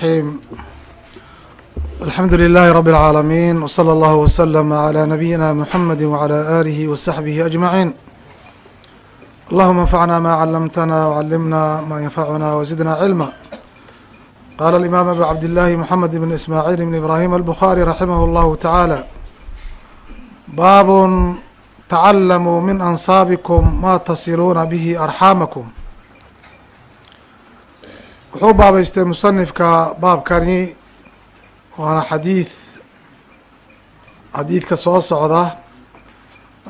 الرحيم الحمد لله رب العالمين وصلى الله وسلم على نبينا محمد وعلى آله وصحبه أجمعين اللهم انفعنا ما علمتنا وعلمنا ما ينفعنا وزدنا علما قال الإمام أبو عبد الله محمد بن إسماعيل بن إبراهيم البخاري رحمه الله تعالى باب تعلموا من أنصابكم ما تصلون به أرحامكم wuxuu baabaystay musanifka baabkani waana xadiid xadiidka soo socda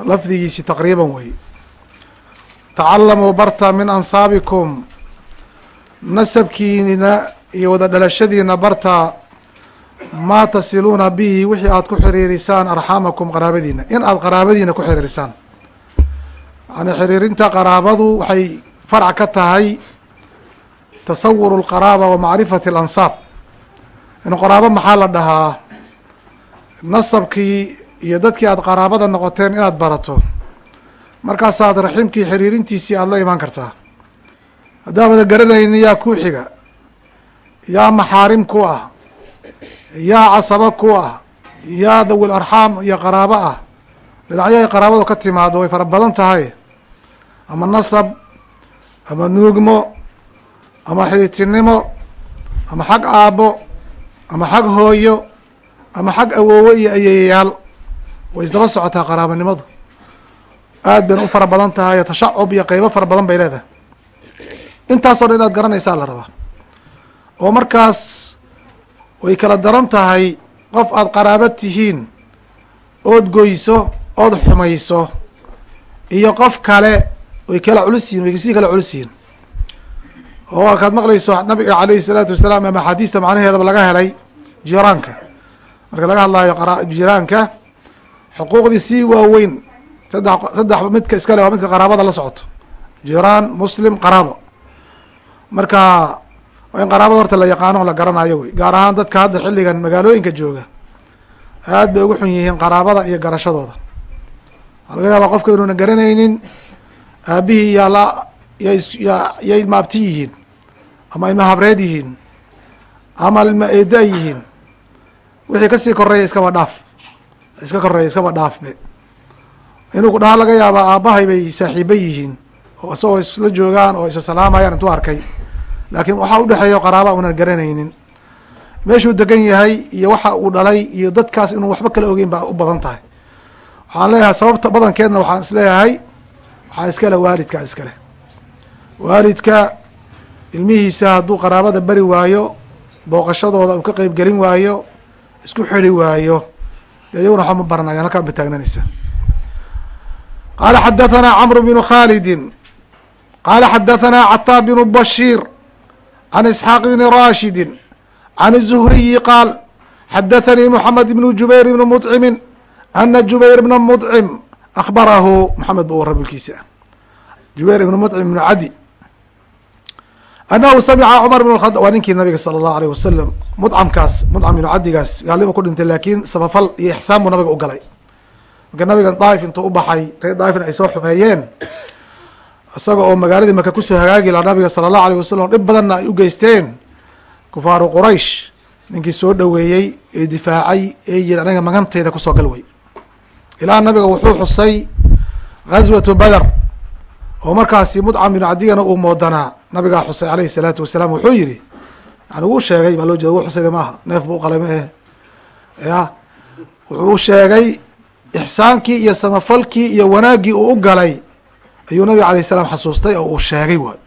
lafdigiisi taqriiban wey tacalamuu barta min ansaabikum nasabkiina iyo wada dhalashadiina barta maa tasiluuna bihi wixii aad ku xiriirisaan arxaamakum qaraabadiina in aad qaraabadiina ku xiriirisaan. Yani xiriirinta qaraabadu waxay farc ka tahay tasawur اlqaraaba wa macrifati اlansaab in qaraabo maxaa la dhahaa? Nasabkii iyo dadkii aad qaraabada noqoteen inaad barato. Markaasaad raximkii xiriirintiisii aada la imaan kartaa. Haddaa wada garanayni yaa kuu xiga. Yaa maxaarim ku ah. Yaa casabo ku ah. Yaa dawil arxaam iyo qaraabo ah. Dhinacyahay qaraabadu ka timaado way fara badan tahay. Ama nasab ama nuugmo ama xiditinimo ama xag aabbo ama xag hooyo ama xag awoowo iyo ayeeyayaal. Way isdaba socotaa qaraabanimadu. Aad bayna u fara badan tahay tashacub iyo qeybo fara badan bay leedahay. Intaasoo dhan inaad garanaysaa la rabaa. Oo markaas way kala daran tahay qof aad qaraaba tihiin ood goyso ood xumayso iyo qof kale way kala culus yihiin way sii kala culus yihiin oo akaad maqlayso nabiga alayhi salaatu wasalaam ama axaadiista macnaheedaba laga helay jiraanka. Marka laga hadlayo jiraanka xuquuqdii si waaweyn saddex saddex midka iskale waa midka qaraabada la socoto. Jiraan muslim qaraabo. Marka in qaraabada horta la yaqaano la garanayo wey. Gaar ahaan dadka hadda xilligan magaalooyinka jooga aad bay ugu xun yihiin qaraabada iyo garashadooda. Waxaa laga yaabaa qofka inuuna garanaynin aabihii yaa la ya yay ilma abti yihiin ama ilma habreed yihiin ama ilma eeda yihiin wixii ka sii koreeya iskaba dhaaf iska koreeya iskaba dhaafbe inuu ku dhaha laga yaabaa aabbahay bay saaxiiba yihiin oo isagoo isla joogaan oo isa salaamayaan intuu arkay. Laakiin waxaa udhexeeya qaraaba unan garanaynin. Meeshuu degan yahay iyo waxa uu dhalay iyo dadkaas inuu waxba kala ogeyn baa u badan tahay. Waxaan leeyahay sababta badankeedna waxaan is leeyahay waxaa iskale waalidka iskale waalidka ilmihiisa hadduu qaraabada beri waayo booqashadooda uu ka qeyb gelin waayo isku xiri waayo dee iyaguna waxba ma baranayaan halkaan ba taagnaanaysa qaala xadahanaa camru bnu khalidin qaala xadahanaa cataa bnu bashiir can isxaaq bni rashidi can الzuhriyi qaal xadathanii moxamed ibnu jubayr ibni mطcimin ana jubayr bna mطcim akhbarahu moxamed ba u warra wilkiisa jubayr ibn mطcim ibnu cadi anahu samica cumar bn waa ninkii nabiga sala allahu aleyh wasalam mudcamkaas mudcam ibnu cadigaas gaalnima ku dhintay laakiin sabafal iyo ixsaan buu nabiga u galay marka nabigan daaif intuu u baxay reer daaifna ay soo xumeeyeen isaga oo magaaladii maka ku soo hagaagi laha nabiga sala allahu aleyh wasalam dhib badanna ay u geysteen kufaaru quraysh ninkii soo dhoweeyey ee difaacay ee yiri anaga maganteyda ku soo gal wey ilaa nabiga wuxuu xusay ghaswatu beder oo markaasi mudcam binu cadigana uu moodanaa nabigaa xusay aleyhi salaatu wasalaam wuxuu yihi yani wuu sheegay baa loo jeeda wuu xusayda maaha neef buu uqalay ma eh. Ya wuxuu sheegay ixsaankii iyo samafalkii iyo wanaaggii uu u galay ayuu nabiga alayh salaam xasuustay oo uu sheegay waay.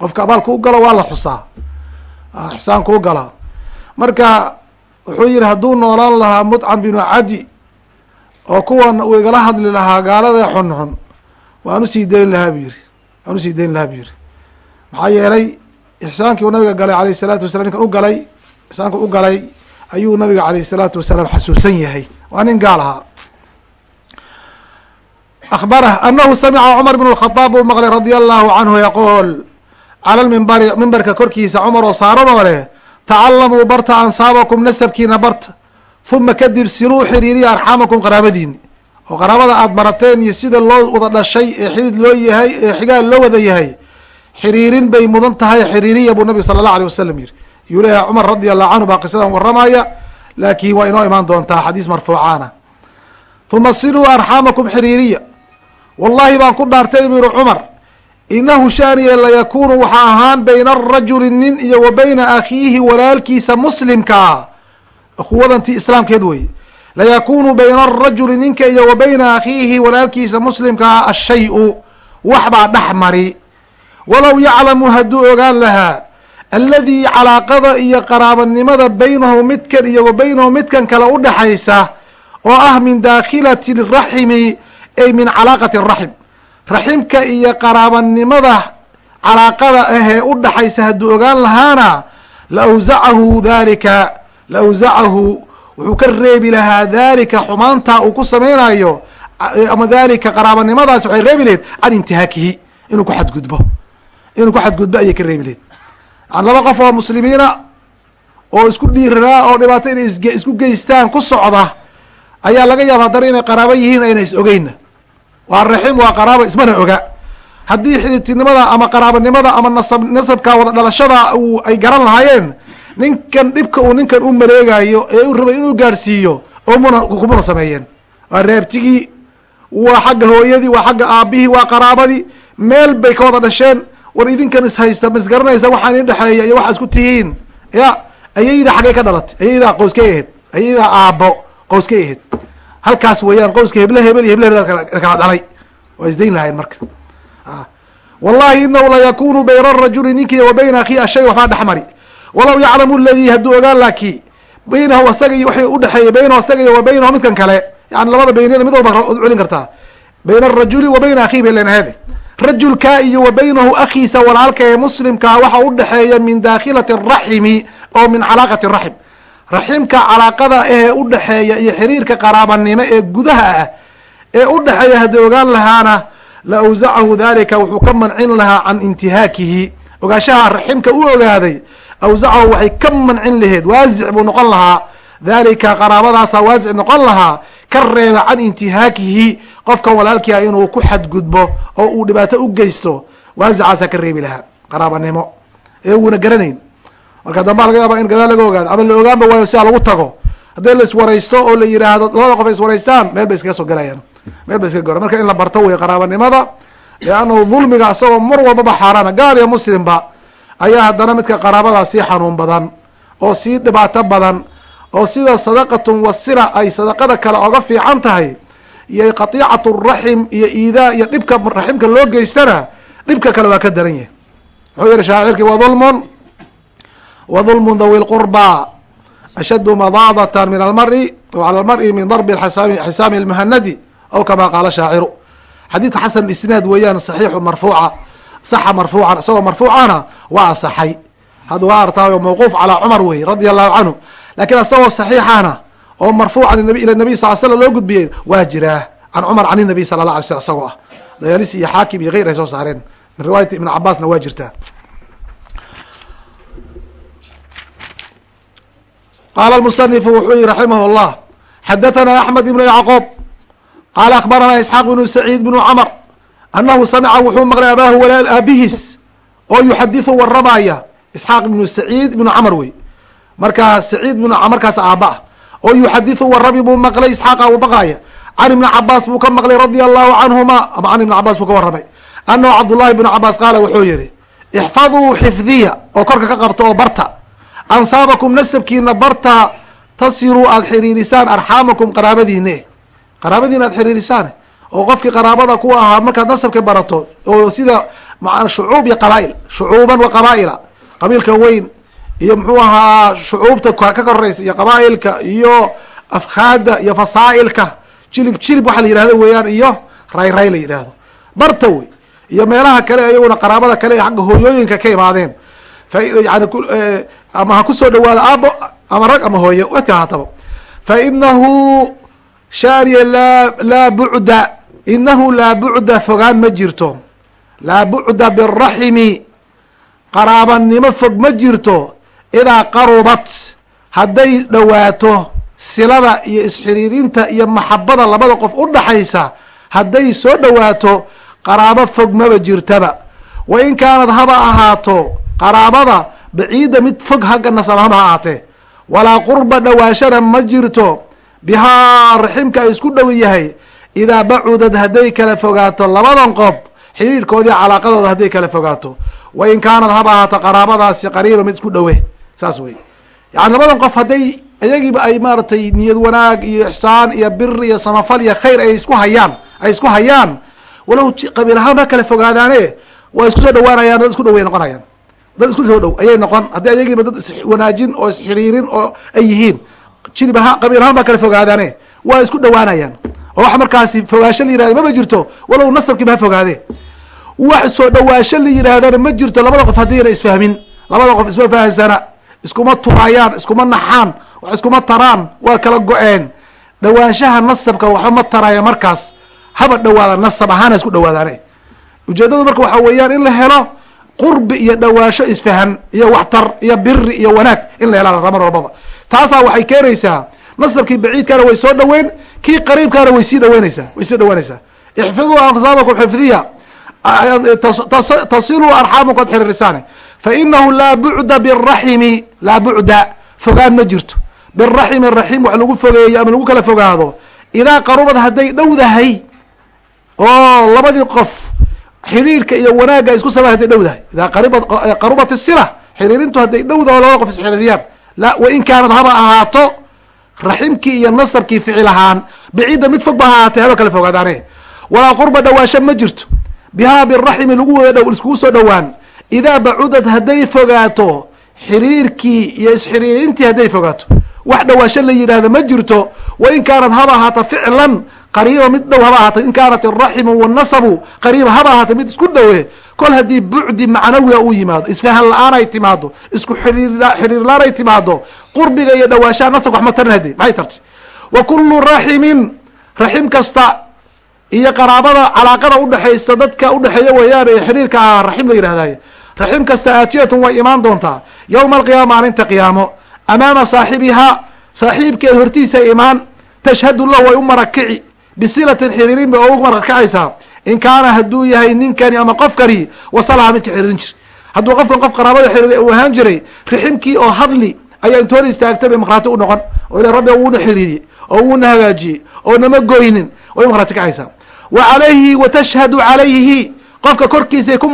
Qofka abaalku u galo waa la xusaa ixsaanku u galaa marka wuxuu yihi hadduu noolaan lahaa mudcam binu cadi oo kuwan uu igala hadli lahaa gaalada xunxun waan u sii dayn lahaa bu yiri waan u sii dayn lahaa bu yiri maxaa yeelay ixsaankii uu nabiga galay alayh salaatu wasalam ninkan u galay ixsaanku u galay ayuu nabiga alayh salaatu wasalaam xasuusan yahay. Waa nin gaal ahaa. Akhbarah anahu samica cumar bn اkhadaab uu maqlay radia allahu canhu yaquul cala lmimbari mimbarka korkiisa cumar oo saaranoo leh tacalamuu barta ansaabakum nasabkiina barta uma kadib siluu xiriiriya arxaamakum qaraabadiini oo qaraabada aada barateen iyo sida loo wada dhashay ee xidid loo yahay ee xigaal loo wada yahay xiriirin bay mudan tahay xiriiriya buu nabiga sala allah alيh wasalam yihi yuu leeyahay cumar radi allahu canhu baa qisadan waramaya laakin waa inoo imaan doontaa xadiis marfuucaana. Uma siluu arxaamakum xiriiriya. Wallahi baan ku dhaartay bu yihi cumar inahu shaaniye layakunu waxaa ahaan bayna arajuli nin iyo wa bayna akhiihi walaalkiisa muslimkaa kuwadanti islaamkeed wey layakunu bayna arajuli ninka iyo wa bayna akhiihi walaalkiisa muslimkaa ashay-u. Wax baa dhex mari walow yaclamu hadduu ogaan lahaa alladii calaaqada iyo qaraabanimada baynahu midkan iyo wa baynahu midkan kale udhexaysa oo ah min daakhilati raximi ay min calaaqati raxim raximka iyo qaraabanimada calaaqada ahee udhaxaysa hadduu ogaan lahaana la awsacahu dalika la awsacahu wuxuu ka reebi lahaa dalika xumaantaa uu ku samaynayo ama dalika qaraabanimadaasi waxay reebi laheyd can intihaakihi inuu ku xadgudbo inuu ku xadgudbo ayay ka reebi laheyd yani laba qof oo muslimiina oo isku dhiiranaa oo dhibaato inay isku geystaan ku socda ayaa laga yaaba haddana inay qaraabo yihiin ayna is ogeyna waa raxim waa qaraabo ismana oga. Haddii xididtinimada ama qaraabanimada ama nasab nasabka wada dhalashada uu ay garan lahaayeen ninkan dhibka uu ninkan u maleegayo ee u rabay inuu gaadhsiiyo oo muna kumuna sameeyeen. Waa reebtigii waa xagga hooyadii waa xagga aabihii waa qaraabadii meel bay ka wada dhasheen war idinkan ishaysta masgaranaysa waxaan in dhexeeya iyo waxaa isku tihiin. Ya ayayda xaggay ka dhalatay ayaydaa qowskay ahayd ayaydaa aabo qowskay ahayd. Halkaas weeyaan qowska heble hebel iyo heble hebel kala dhalay. Waa isdayn lahayn marka. Wallahi inahu layakunu bayna arajuli ninki wa bayna ashay waxbaa dhexmari walaw yaclamu ladii hadduu ogaan laki baynahu asaga iyo waxay udhexeeyay baynahu asaga iyo wa baynahu midkan kale yani labada bayniyada mid walba celin kartaa. Bayna arajuli wa bayna akhihi bay leenahede rajulkaa iyo wa baynahu akhiisa walaalka ee muslimkaa waxa udhexeeya min dakhilati raximi oo min calaaqati raxim raximka calaaqada ahee udhexeeya iyo xiriirka qaraabanimo ee gudaha ah ee udhexeeya haddii ogaan lahaana la awsacahu dalika wuxuu ka mancin lahaa can intihaakihi. Ogaashaha raximka u ogaaday awsacahu waxay ka mancin laheed waasic buu noqon lahaa. Dalika qaraabadaasa waasic noqon lahaa ka reeba can intihaakihi qofka walaalkiia inuu ku xadgudbo oo uu dhibaato u geysto waasicaasaa ka reebi lahaa. Qaraabanimo ee wuuna garanayn. Marka dambaa laga yaaba in gadaal laga ogaado ama la ogaanba waayo sidaa lagu tago. Haddii la iswaraysto oo la yidhaahdo labada qof ay iswaraystaan meel bay iskaga soo galayaan. Meel bay iskaga gora marka in la barto wey qaraabanimada liannahu dulmiga isagoo mar walbaba xaaraana gaal iyo muslimba ayaa haddana midka qaraabada sii xanuun badan oo sii dhibaato badan oo sida sadaqatun wasila ay sadaqada kale oga fiican tahay iyo qatiicatu raxim iyo iidaa iyo dhibka raximka loo geystana dhibka kale waa ka daran yahay. Wuxuu yihi shaacirkii wa dulmun wa dulmun dawi lqurba ashaddu madaadatan min almari cala almari min darbi xisaami lmuhanadi aw kama qaala shaaciru. Xadiidka xasan isnaad weeyaan saxiixu marfuuca saxa marfuucan isagoo marfuucana waa asaxay hadda waa artaayo mawquuf calaa cumar wey radia allahu canhu. Lakiin isagoo saxiixana oo marfuucan ila nabiy sal slam loo gudbiyey waa jiraa. Can cumar can nabiy sala la alay sl isagoo ah. Dayaalisi iyo xaakim iyo geyr ay soo saareen. Min riwaayati ibn cabaasna waa jirtaa qaala musanifu wuxuu yihi raximah llah xadathana axmed ibnu yacqoob qaala akhbarana isxaaq bnu saciid bnu camr anahu samica wuxuu maqlay abaahu walaal aabihiis oo yuxadiثu waramaya isxaaq ibnu saciid ibnu camr wey markaa saciid bn markaas aaba ah oo yuxadiثu warami buu maqlay isxaaqa uu maqlaya can ibni cabaas buu ka maqlay radia allahu canhuma ama can ibni cabaas buu ka waramay anahu cabdullahi bnu cabaas qaala wuxuu yihi ixfaduu xifdiya oo korka ka qabta oo barta. Ansaabakum nasabkiina barta tasiruu aada xiriirisaan arxaamakum qaraabadiine qaraabadiina aad xiriirisaan oo qofkii qaraabada ku ahaa markaad nasabka barato oo sida shucuub iyo qabaail. Shucuuban wa qabaaila. Qabiilka weyn iyo muxuu ahaa shucuubta ka koreysa iyo qabaailka iyo afkaada iyo fasaailka jilib jilib waxaa la yihahdo weeyaan iyo rayray la yidhaahdo. Barta wey iyo meelaha kale iyaguna qaraabada kale ee xagga hooyooyinka ka imaadeen. Yani ama ha ku soo dhawaado aabo ama rag ama hooyo wadka haataba. Fa inahu shaariya laa laa bucda inahu laa bucda fogaan ma jirto. Laa bucda biraximi qaraabanimo fog ma jirto idaa qarubat hadday dhowaato silada iyo isxiriirinta iyo maxabada labada qof u dhaxaysa hadday soo dhowaato qaraabo fog maba jirtaba. Wa in kaanad haba ahaato qaraabada baciida mid fog hagga nasabahaba ha ahaatee. Walaa qurba dhawaashana ma jirto bihaa raximka ay isku dhow yahay. Idaa bacudad hadday kala fogaato labadan qob xidhiidhkoodii calaaqadooda hadday kala fogaato. Wa in kaanad haba ahaato qaraabadaasi qariiba mid isku dhowe saas wey yani labadan qof hadday iyagiiba ay maaratay niyad wanaag iyo ixsaan iyo bir iyo samafal iyo khayr ay isku hayaan ay isku hayaan walow qabiil ahaan ha kala fogaadaane waa isku soo dhawaanayaan dad isku dhoway noqonayaan. Dad isku soo dhow ayay noqon. Haddii ayagiiba dad iswanaajin oo isxiriirin oo ay yihiin jirib ahaan qabiil ahaan baa kala fogaadaane waa isku dhawaanayaan oo wax markaasi fogaasho la yirahda mama jirto walow nasabkiiba ha fogaade. Wax soo dhawaasho la yidhaahdana ma jirto labada qof haddiina isfahmin labada qof isma fahansana iskuma turaayaan iskuma naxaan wax iskuma taraan waa kala go-een. Dhawaanshaha nasabka waxba ma taraya markaas. Haba dhawaada nasab ahaana isku dhawaadaane ujeedadu marka waxaa weeyaan in la helo qurbi iyo dhawaasho isfahan iyo waxtar iyo biri iyo wanaag in la helaa mar walbaba. Taasaa waxay keenaysaa nasabkii baciidkaana way soo dhaweyn kii qariibkaana way sii dhaweynaysaa way sii dhaweynaysaa ixfiduu ansabakum xifdiya. Tasiluu arxaamakum ad xiriirisaane fainahu laa bucda biraximi laa bucda fogaan ma jirto biraximi raxim wax lagu fogeeyo ama lagu kala fogaado idaa qarubad hadday dhowdahay oo labadii qof xiriirka iyo wanaagga isku sama haday dhowdahay idaa qarubat isila xiriirintu hadday dhowdaho labada qof isxiriiriyaan la wain kaanad haba ahaato raximkii iyo nasabkii ficil ahaan baciidda mid fog ba ha ahaatee haba kala fogaadaane walaa qurba dhawaasho ma jirto bihaa biraximi lagu wada dhow iskugu soo dhowaan idaa bacudad hadday fogaato xiriirkii iyo isxiriirintii hadday fogaato wax dhawaasho la yidhaahda ma jirto wain kaanad haba ahaata ficlan qariiba mid dhow haba ahaata in kaanat araximu wanasabu qariiba haba ahaata mid isku dhowe kol haddii bucdi macnawiga uu yimaado isfahan la'aan ay timaado isku xiriir ay timaado qurbiga iyo dhawaashaha nasabka wax ma tarin hadi maxay tarti wa kulu raximin raxim kasta iyo qaraabada calaaqada udhexaysa dadka udhexeeya weeyaan ee xiriirka ah raxim la yidhahday raxim kasta aatiyatun way imaan doontaa. Yowma alqiyaama maalinta qiyaamo. Amaama saaxibihaa saaxiibkeed hortiisa imaan tashhadu lahu way u marakici bisilatin xiriirin bay ugu marakacaysaa in kaana hadduu yahay ninkani ama qofkani wasalaha midka xiriirin jir. Hadduu qofkan qof qaraabada xiriir uu ahaan jiray raximkii oo hadli ayaa intoona istaagtay bay makraati u noqon. Oo ila rabbi wuuna xiriiriyey oo wuuna hagaajiyey oo nama goynin way makraati kacaysaa wa calayhi wa calayhi qofka korkiisay ku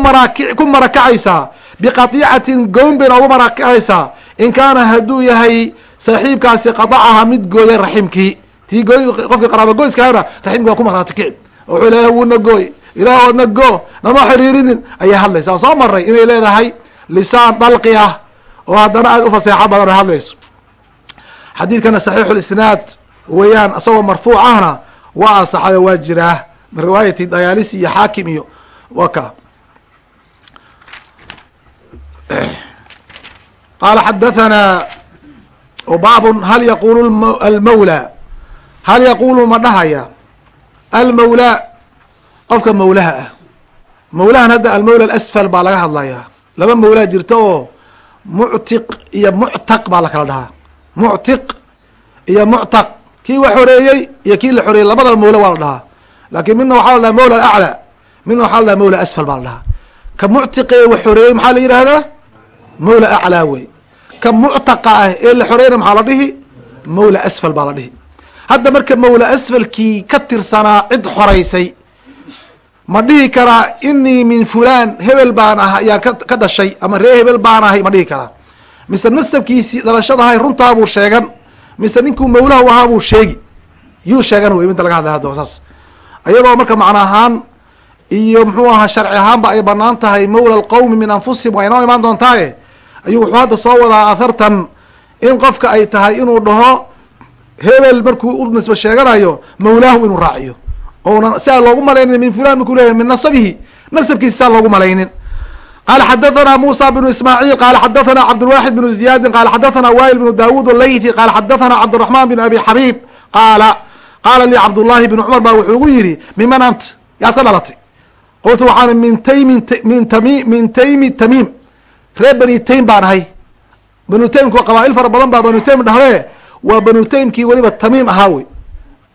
marakacaysaa biqatiicatin goyn bayna ugu marakacaysaa in kaana hadduu yahay saaxiibkaasi qadacaha mid gooya raximkii tii gooy qofkii qaraaba goyskaana raximki waa ku maraati kici. Wuxuu leeyahay wuuna gooy. Ilaah oodna go nama xiriirinin. Ayaa hadlaysa. Soo maray inay leedahay lisaan dalqi ah oo haddana aad u faseexo badan oo hadlayso. Xadiidkana saxiixu lisnaad weeyaan isagoo marfuuc ahna waa asaxayo waa jiraa min riwaayati dayaalisi iyo xaakim iyo wa ka. Qaala xadathana baabun hal yaqulu almawla? Hal yaqulu ma dhahaya? Almawlaa qofka mawlaha ah. Mawlahan hadda almawla alasfal baa laga hadlayaa. Laba mawlaa jirta oo muctiq iyo muctaq baa la kala dhahaa. Muctiq iyo muctaq. Kii wax xoreeyey iyo kii la xoreeyey labadaba mawla waa la dhahaa. Laakiin midna waxaa la dhaha mawla alaclى midna waxaa la dhaha mawla asfal baa la dhahaa. Ka muctiqa ee wax xoreeyey maxaa la yidhahdaa mawla aclaa wey ka muctaqa ah ee la xoreeyna maxaa la dhihi? Mawla asfal baa la dhihi. Hadda marka mawla asfalkii ka tirsanaa cid xoraysay ma dhihi karaa inii min fulan hebel baan ah ayaan ka dhashay ama ree hebel baan ahay ma dhihi karaa. Mise nasabkiisii dhalashadahay runtaabuu sheegan mise ninkuu mawlahu ahaa buu sheegi. Yuu sheegan wey midda laga hadlay hadda saas. Iyadoo marka macna ahaan iyo muxuu ahaa sharci ahaanba ay bannaan tahay mawla alqowmi min anfusihim waa inoo imaan doontaaye ayuu wuxuu hadda soo wadaa athartan in qofka ay tahay inuu dhaho hebel markuu u nisba sheeganayo mawlaahu inuu raaciyo. Ouna siaa loogu malaynin min fulan markuu leyahy min nasabihi nasabkiisa siaa loogu malaynin. Qala xadathana musa bnu ismaaciil qala xadathana cabdulwaxid bnu ziyadin qala xadathana wail bnu dawud alaythi qala xadathana cabdiraxman bn abi xabiib qaala qaala lii cabdullahi bn cumar baa wuxuu gu yidhi miman ant? Yaad ka dhalatay qultu waxaan min taymin min tami min taymi tamiim. Reer bani taym baan ahay. Banu taymku qabaail fara badan baa banu taym dhahdee waa banu taymkii weliba tamiim ahaa wey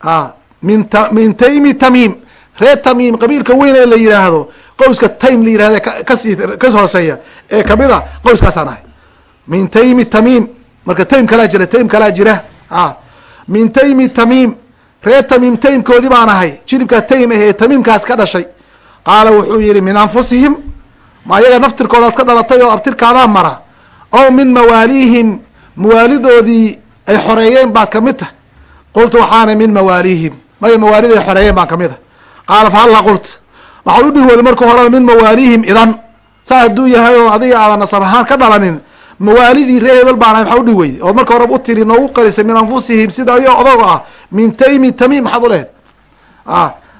a min t min taymi tamiim. Reer tamiim qabiilka weyn ee la yidhaahdo qowska taym la yihahda ka sii kas hooseeya ee ka mid a qowskaasaan ahay. Min taymi tamiim. Marka taym kalaa jira taym kalaa jira. A min taymi tamiim. Reer tamiim taymkoodii baan ahay. Jiribkaa taym ah ee tamiimkaas ka dhashay qaala wuxuu yihi min anfusihim ma ayaga naftirkoodaad ka dhalatay oo abtirkaadaa mara? Oo min mawaaliihim mawaalidoodii ay xoreeyeen baad ka mid tahay? Qultu waxaana min mawaaliihim. Maya mawaalida ay xoreeyeen baan ka mid ah qaala fa halla qult waxaad udhihi weyda marka horeba min mawaaliihim idan saa hadduu yahay oo adiga aadan nasab ahaan ka dhalanin mawaalidii ree hebel baan ahay maxaa udhihi weyday ood marka horeba u tiri noogu qarisay min anfusihim sida ayo odago ah min taymi tamiim maxaad ulehed a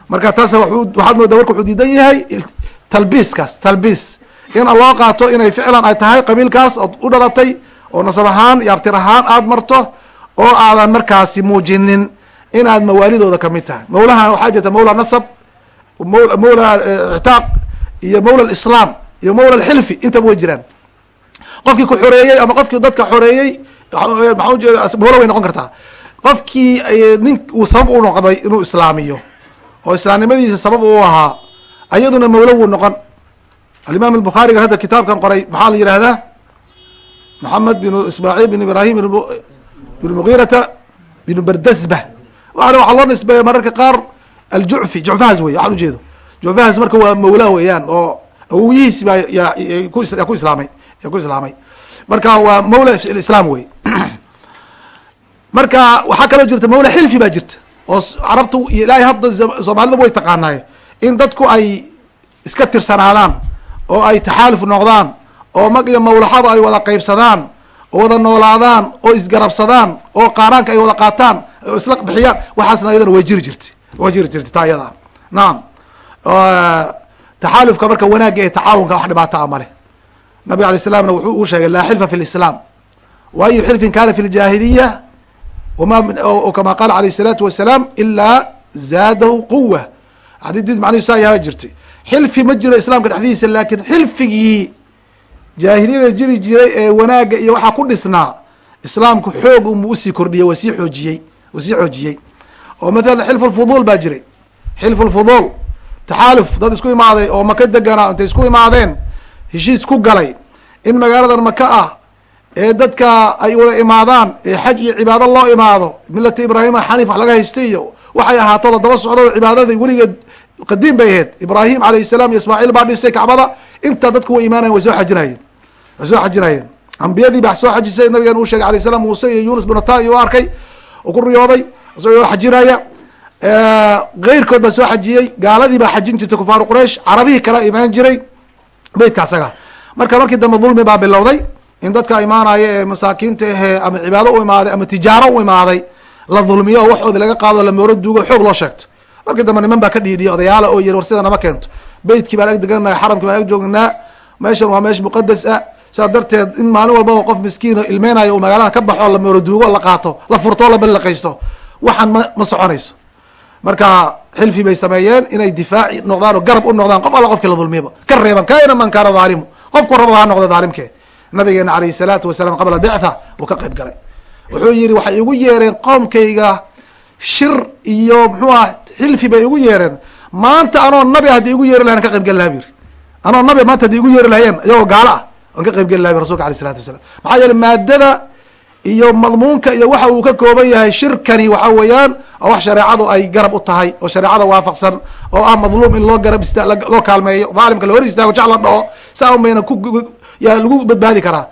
marka taas waxaad moodaa marka wuxuu diidan yahay talbiiskaas talbiis. In loo qaato inay ficlan ay tahay qabiilkaas ood u dhalatay oo nasab ahaan iyo abtir ahaan aad marto oo aadan markaasi muujinin inaad mawaalidooda ka mid tahay. Mawlahan waxaa jirta mawla nasab mawla ictaaq iyo mawla islaam iyo mawla xilfi intaba way jiraan. Qofkii ku xoreeyey ama qofkii dadka xoreeyey maxaa ujeeda mawla way noqon kartaa. Qofkii nin uu sabab u noqday inuu islaamiyo oo islaamnimadiisa sabab uu ahaa ayaduna mawlo wuu noqon. Alimaam albukhaariga hadda kitaabkan qoray maxaa la yihahdaa maxamed binu ismaaciil bin ibrahim bin mugiirata binu berdasba waana waxaa loo nisbeeya mararka qaar aljucfi jucfahaas wey waxaan ujeedo jucfahaas marka waa mawla weeyaan oo awowiyihiis baa yaa ku islaamay yaa ku islaamay. Marka waa mawla islaam wey marka waxaa kaloo jirta mawla xilfi baa jirta oo carabtu ilaahay hadda soomaalida way taqaanaaye in dadku ay iska tirsanaadaan oo ay taxaaluf noqdaan oo mag iyo mawlaxaba ay wada qeybsadaan oo wada noolaadaan oo isgarabsadaan oo qaaraanka ay wada qaataan oo isla bixiyaan waxaasna ayadana way jiri jirtay way jiri jirtay taa iyada. Naam. Taxaalufka marka wanaagga ee tacaawunka wax dhibaata a male nabig alay slamna wuxuu u sheegay laa xilfa fi lislaam wa ayu xilfin kana fi ljaahiliya kama qaala alayh الsalaatu wasalaam ilaa zaadahu quwa adid macnihisu saa yaha jirtay xilfi ma jiro islaamka dhexdiisa laakin xilfigii jaahiliyada jiri jiray ee wanaagga iyo waxaa ku dhisnaa islaamku xoog unbu u sii kordhiyey waa sii xoojiyey waa sii xoojiyey oo mathala xilfu lfuduul baa jiray xilfu lfuduul taxaaluf dad isku imaaday oo maka deganaa intay isku imaadeen heshiis ku galay in magaaladan maka ah ee dadka ay wada imaadaan ee xaj iyo cibaado loo imaado milata ibraahima xaniif wax laga haystay iyo waxay ahaato la daba socdo cibaadada weligeed qadiim bay ahayd. Ibraahim alayh salaam iyo ismaaciil baa dhisay kacbada intaa dadku way imaanayen way soo xajinayeen way soo xajinayeen. Ambiyadii baa soo xajisay nabigan uu sheegay alayh salam muuse iyo yunus binu ta u arkay ku riyooday isagoo xajinaya. Keyrkood baa soo xajiyey gaaladii baa xajin jirtay kufaaru quraish carabihii kala imaan jiray beytka asaga. Marka markii dambe dulmi baa bilowday in dadka imaanaya ee masaakiinta ahee ama cibaado u imaaday ama tijaaro u imaaday la dulmiyo oo waxoodi laga qaado lamooro duugo xoog loo sheegto. Markii dambe niman baa ka dhiidhiya odayaala oo yiri war sida nama keento. Beytkii baan ag deganahay xaramkii baan ag joognaa. Meeshan waa meesha muqadas ah. Sidaa darteed in maalin walbaba qof miskiino ilmeynayo uu magaalada ka baxo la mooro duugo la qaato la furto la ballaqaysto waxaan ma ma soconayso. Marka xilfi bay sameeyeen inay difaaci noqdaan oo garab u noqdaan qof alla qofkii la dulmiyaba ka reeban kaina man kaana dhaalimu qofku raba ha noqdo dhaalimkee nabigeena alayhi salaatu wasalaam qabla albictha uu ka qayb galay. Wuxuu yihi waxay igu yeereen qoomkayga shir iyo muxuu ah xilfi bay igu yeereen. Maanta anoo nabi haddi igu yeeri lahayn ka qayb geli laha bu yiri anoo nabi maanta haddi igu yeeri lahayeen iyagoo gaalo ah aan ka qayb geli laha bu rasulka alayh isalatu wasalam maxaa yeele maadada iyo madmuunka iyo waxa uu ka kooban yahay shirkani waxa weeyaan oo wax shareecadu ay garab u tahay oo shareecada waafaqsan oo ah madluum in loo garab ista loo kaalmeeyo dhaalimka la hor istaago jac la dhaho saa un bayna ku yaa lagu badbaadi karaa.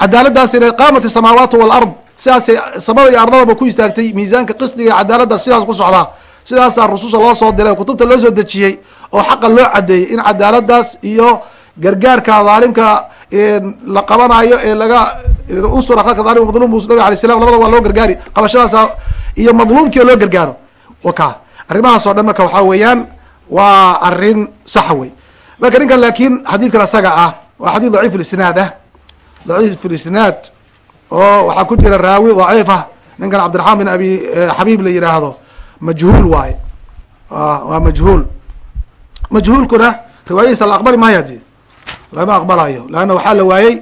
Cadaaladaasina qaamat isamaawaat walard sidaasay samada iyo ardadaba ku istaagtay miisaanka qisdiga cadaaladda sidaas ku socdaa. Sidaasaa rususha loo soo diray kutubta loo soo dejiyey oo xaqa loo cadeeyey in cadaaladaas iyo gargaarka dhaalimka la qabanayo ee laga unsur akaka dhalim madlum nabig alay salam labada waa loo gargaari qabashadaas iyo madluumkii oo loo gargaaro. Waka arrimahaas dhan marka waxaa weeyaan waa arrin saxa wey marka ninkan laakiin xadiidkan asaga ah waa xadiid daciif lisnaad ah. Daciif lisnaad oo waxaa ku jira raawi daciif ah. Ninkan cabdiraxmaan bin abi xabiib la yihaahdo majhuul waaye. Waa majhuul. Majhuulkuna riwaayadiisa la aqbali maayo adi lama aqbalayo leanna waxaa la waayey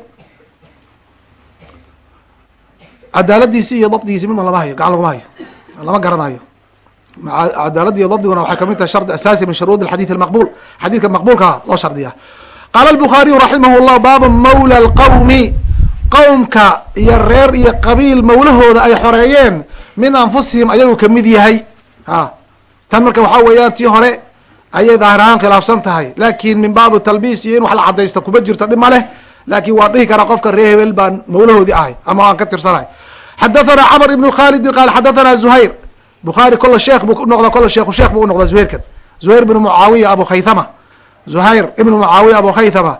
cadaaladiisi iyo dabdigiisi midna lama hayo gacan laguma hayo. Lama garanayo cadaaladi iyo dabdiguna waxay ka mid tahay shardi asaasi min shuruud xadiid maqbul xadiidka maqbulkaa loo shardiya qaala bukhaariyu raximah llah baaba mawla lqawmi qowmka iyo reer iyo qabiil mawlahooda ay xoreeyeen min anfusihim ayagoo ka mid yahay. A tan marka waxaa weeyaan tii hore ayay daahir ahaan khilaafsan tahay. Laakiin min baabi talbiis iyo in wax la cadaysta kuma jirto dhib ma leh. Laakiin waan dhihi karaa qofka reer hebel baan mawlahoodii ahay ama waan ka tirsanahay xadathana camr ibnu khalidin qaal xadathana zuhayr. Bukhaari kolle sheekh buu unoqda kolle sheekhu sheekh buu unoqdaa zuhayrkan zuhayr bnu mucaawiya abu khaythama zuhayr ibnu mucaawiya abu khaythama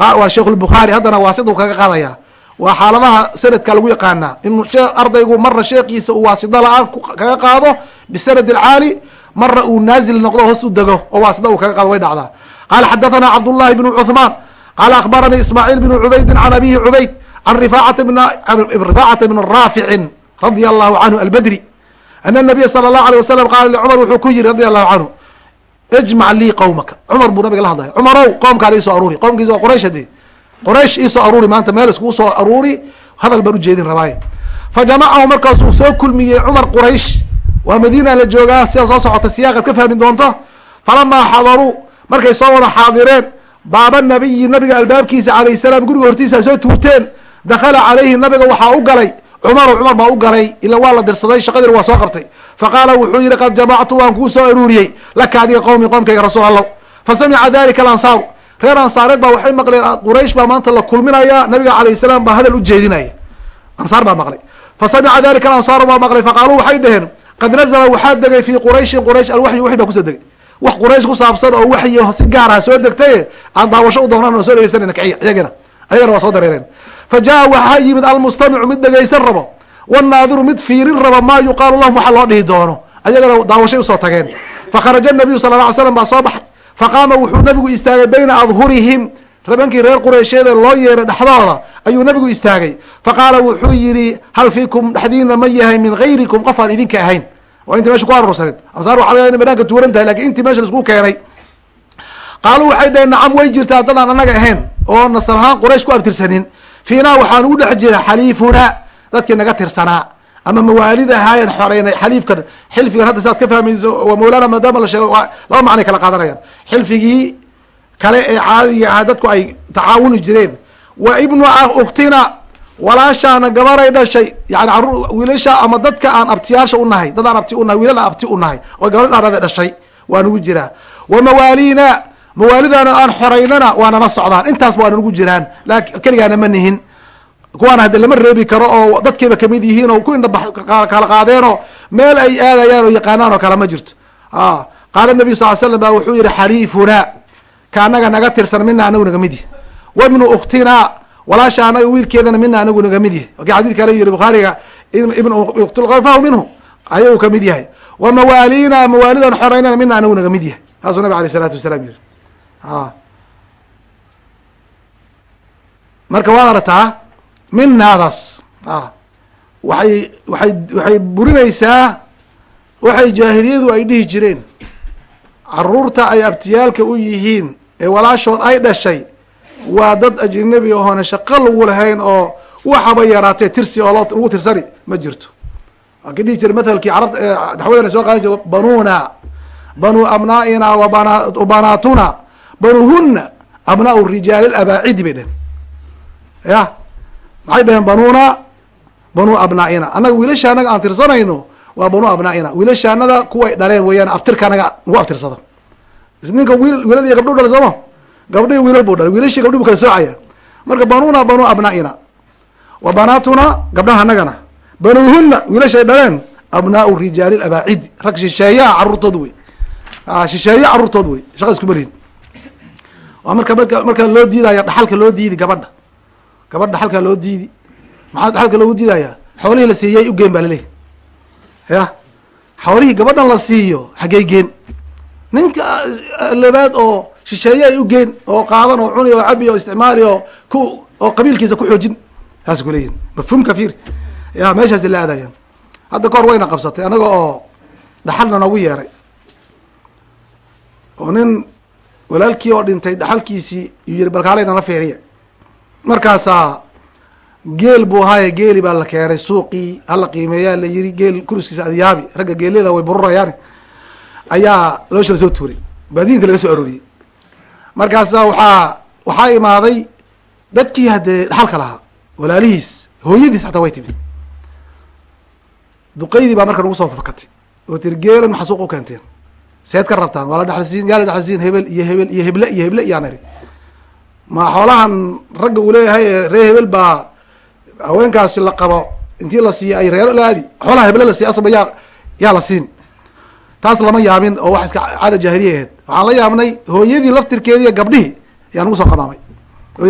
waa sheikh lbukhaari haddana waasiduu kaga qaadaya. Waa xaaladaha sanadka lagu yaqaanaa in ardaygu marna sheekiisa uu waasida la'aan kaga qaado bisanad alcaali marna uu naazil noqdo hoos u dego oo waasida uu kaga qaado way dhacdaa. Qaala xadathana cabdullahi bnu cuthmaan. Qaala akhbaranii ismaaciil bnu cubaydin can abihi cubayd can rifaacata bn raaficin radia allahu canhu albadri ana nabiya sala allahu alay wasalam qaala licumar wuxuu ku yiri radi allahu canhu ijmac lii qowmaka cumar buu nabiga la hadlaya cumarow qoomkaan iisoo aruuri qoomkiisa waa quraysh hadee quraysh iisoo aruuri maanta meel iskugu soo aruuri hadal baan ujeedin rabaaye fa jamacahu markaasuu soo kulmiyey cumar quraysh waa madiina la joogaa sida soo socota siyaaqad ka fahmi doonto falamaa xadaruu markay soo wada xaadireen baaba nabiyi nabiga albaabkiisa calayh salaam guriga hortiisa soo tuurteen dakhala calayhi nabiga waxaa u galay cumaru cumar baa u galay ila waa la dirsaday shaqadiina waa soo qabtay. Faqaala wuxuu yihi qad jamactu waan kuu soo aruuriyey. Laka adiga qowmi qoomkayga rasuul allow fa samica dalika alansaaru reer ansaareed baa waxay maqleen quraysh baa maanta la kulminaya nabiga calayh salaam baa hadal u jeedinaya. Ansaar baa maqlay. Fa samica dalika alansaaru baa maqlay faqaaluu waxay dheheen qad nazla waxaa degay fii qurayshin quraysh alwaxyu waxy baa ku soo degay. Wax quraysh ku saabsan oo waxyi si gaarah soo degtay aan daawasho u doonaan oo soo dhegeysanayna kiciya iyagana ayagana waa soo dareereen fa jaa waxaa yimid almustamicu mid dhegeysan rabo wanaadiru mid fiirin raba maa yuqaalu lahum waxa loo dhihi doono ayagana daawashay u soo tageen fakharaja nabiyu sala la ly slam baa soo baxay faqaama wuxuu nabigu istaagay bayna adhurihim rabankii reer qureysheeda loo yeeray dhexdooda ayuu nabigu istaagay faqaala wuxuu yihi hal fiikum dhexdiina ma yahay min gayrikum qof aan idinka ahayn waa intii meesha ku aruursaneed ansaar waxa laga ina banaanka tuuran tahay laakiin intii meesha la isku keenay qaaluu waxay dhaheen nacam way jirtaa dad aan anaga ahayn oo nasab ahaan quraysh ku abtirsanin fiinaa waxaan ugu dhex jira xaliifuna dadkii naga tirsanaa ama mawaalid ahaayen xoreynay xaliifkan xilfigan hadda saad ka fahmayso waa mawlaana maadaama la sheego laba macnay kala qaadanayaan. Xilfigii kale ee caadiga ahaa dadku ay tacaawuni jireen. Wa ibnu uktina walaashaana gabaray dhashay yani wiilasha ama dadka aan abtiyaasha u nahay dad aan abti u nahay wiilal aan abti u nahay oo gabadh dhaarada dhashay waa nugu jiraa wa mawaaliina mawaalidaana aan xoreynana waa nala socdaan. Intaasba waa nagu jiraan. Keligaana ma nihin. Kuwaana hadde lama reebi karo oo dadkiiba ka mid yihiin oo ku indha kala qaadeenoo meel ay aadayaan oo yaqaanaan oo kale ma jirto. Qaala nabiyu sal slam ba wuxuu yihi xaliifuna ka anaga naga tirsan mina anagu naga mid yahy wabnu uktina walaasha anaga wiilkeedana mina anagu naga mid yahay. Wakii xadid kale yihi bukhaariga ibn uktlfahu minhu ayagu ka mid yahay. Wa mawaalina mawaalidan xoreynana mina anagu naga mid yahay. Saasuu nabig aleyh isalaatu wasalaam yihi marka waad arataa minaadaas waxay waay waxay burinaysaa waxay jaahiliyadu ay dhihi jireen. Caruurta ay abtiyaalka u yihiin ee walaashood ay dhashay waa dad ajnabi ahoona shaqo lagu lahayn oo waxaba yaraatee tirsi oo lagu tirsani ma jirto. Waa dhihi jira mathalkii carab naxwadana soo qaadan jira banuna banu abnaa'ina wabana banaatuna banuhuna abnaau rijaali abaacidi bay dhehen ya maxay dhaheen banuna banu abnaa'ina. Annaga wiilasha anaga aan tirsanayno waa banu abnaa'ina. Wiilashaanada kuway dhaleen weeyaan abtirka anaga nagu abtirsado ninka wiil wiilal iyo gabdho dhalay sooma gabdho wiilal buu dhalay wiilashii gabdhi bu kala soocaya. Marka banuna banu abnaa'ina. Wa banaatuna gabdhaha anagana banuhuna wiilashay dhaleen abnaau rijaali abaacidi rag shisheeyaha caruurtood wey. Shisheeye caruurtood wey. Shaqa isku malihin waa marka marka marka loo diidaya dhaxalka loo diidi gabadha. Gabadh dhaxalka loo diidi. Maxaa dhaxalka loogu diidaya xoolihii la siiyay ugeen baa laleeyahy ya xoolihii gabadhan la siiyo xaggey geen. Ninka labaad oo shisheeye ay ugeen oo qaadan oo cuni oo cabi oo isticmaali oo ku oo qabiilkiisa ku xoojin. Saas kuleeyihin mafhuumka fiir. Ya meeshaasi la aadayaan. Hadda kahor wayna qabsatay anaga oo dhaxalna noogu yeeray. Oo nin walaalkii oo dhintay dhaxalkiisii iyuu yihi balkaalayna fiiriya markaasaa geel buu ahaaye geeli baa la keenay suuqii hala qiimeeyaa la yiri geel kuriskiisa adyaabi ragga geelyada way bururayaan ayaa loosha la soo tuuray baadiinka laga soo arooriyey. Markaasa waxaa waxaa imaaday dadkii haddee dhaxalka lahaa walaalihiis hooyadiis xataa way timid. Duqaydii baa marka nagu soo fakatay oo tiri geelan maxaa suuq u keenteen seed ka rabtaan waa la dhexlasiin yaa la dhexlasiin hebel iyo hebel iyo heble iyo heble iyaan iri ma xoolahan ragga uu leeyahay ee ree hebel baa haweenkaasi la qabo intii la siiya ay reero laadi xoolaha heble la siiya asaba yaa yaa la siini taas lama yaabin oo wax iska caada jaahiliya aheyd waxaan la yaabnay hooyadii laftirkeediiyo gabdhihii ayaa nagu soo qamaamay.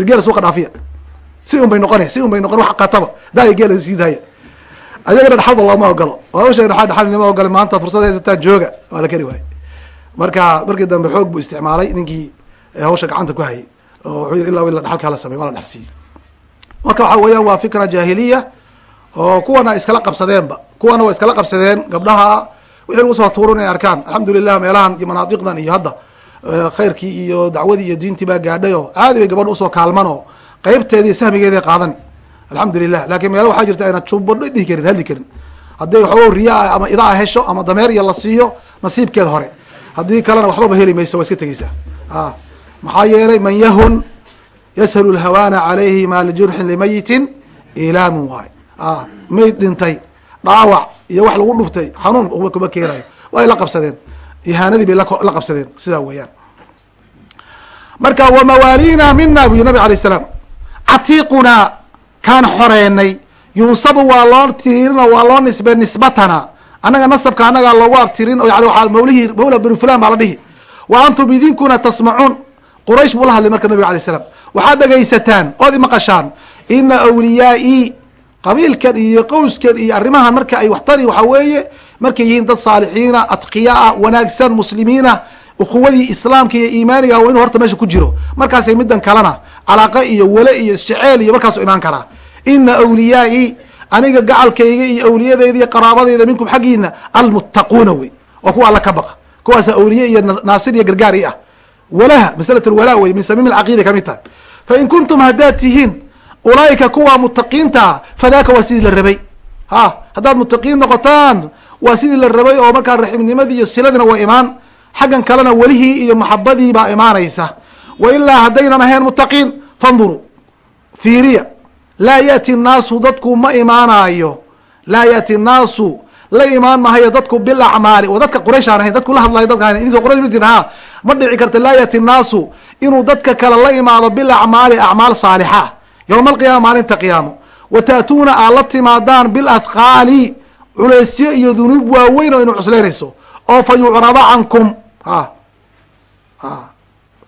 Geela suuqa dhaafiya si un bay noqone si un bay noqon wax qataba daaya geela sii daaya. Ayagana dhaxalba looma ogolo waa u sheegna dhaxal nima ogole maanta fursad haysataa jooga. Waa la keri waayey marka markii dambe xoog buu isticmaalay ninkii hawsha gacanta ku hayay oo wuxuu yiri illa ila dhaxalkaa la samey waa la dhexsiiyey marka waxa weeyaan waa fikra jaahiliya oo kuwana iskala qabsadeenba kuwana waa iskala qabsadeen gabdhaha wixii lagu soo tuuro inay arkaan. Alxamdulilah meelahan iyo manaadiqdan iyo hadda khayrkii iyo dacwadii iyo diintii baa gaadhay oo caadi bay gabadha u soo kaalman oo qeybteedii sahmigeeda qaadani. Alxamdulilah laakiin meelo waxaa jirta ayna jubadho dhihi karin hadli karin. Hadday waxooga riyaa ama idaa hesho ama dameer iyo la siiyo nasiibkeed hore haddii kalena waxbaba heli mayso waa iska tegeysaa. Maxaa yeelay man yahun yashalu lhawaana calayhi maa lijurxin limayitin ilaamun waay. Mayd dhintay dhaawac iyo wax lagu dhuftay xanuun kuma keenayo. Way la qabsadeen. Ihaanadii bay la qabsadeen sidaa weeyaan. Marka wamawaalina mina bu nabi alay salaam. Catiiqunaa kaan xoreenay yunsabu waa loo tirin oo waa loo nisbe nisbatana annaga nasabka annagaa loogu abtirin oo yani waa mawlihii mawla binu fulan baa la dhihi. Wa antum idinkuna tasmacuun quraysh buu la hadlay marka nabig alay slam waxaad dhegaysataan ood imaqashaan ina awliyaai qabiilkan iyo qowskan iyo arrimahan marka ay waxtari waxaa weeye markay yihiin dad saalixiina atqiyaa wanaagsan muslimiina ukhuwadii islaamka iyo iimaaniga waa inuu horta meesha ku jiro. Markaasay middan kalena calaaqa iyo wale iyo isjeceel iyo markaasu imaan karaa. Ina awliyaai aniga gacalkayga iyo awliyadeyda iyo qaraabadeyda minkum xaggiina almuttaquuna wey waa kuwa alla ka baqa kuwaasa awliye iyo naasir iyo gargaar i ah. Walaha masalat lwalaa wey min samiim alcaqiida ka mid tahay. Fain kuntum haddaad tihiin ulaaika kuwa mutaqiinta fadaaka waa sidii la rabay. Ha haddaad mutaqiin noqotaan waa sidii la rabay oo markaa raximnimadii iyo siladina waa imaan. Xaggan kalena welihii iyo maxabadii baa imaanaysa. Wa ilaa haddaynan ahayn mutaqiin fanduruu fiiriya laa yaati nnaasu dadku ma imaanaayo. Laa yaati nnaasu la imaan mahayo dadku bilacmaali oo dadka quraysh aan ahayn dadku la hadlayo dadka idinka quraysh midin ha ma dhici karta laa yaati nnaasu inuu dadka kale la imaado bilacmaali acmaal saalixa. Yowma alqiyaama maalinta qiyaamo. Wa taatuuna aad la timaadaan bilathqaali culeysyo iyo dunuub waaweyn oo inu cuslaynayso oo fa yucrada cankum. A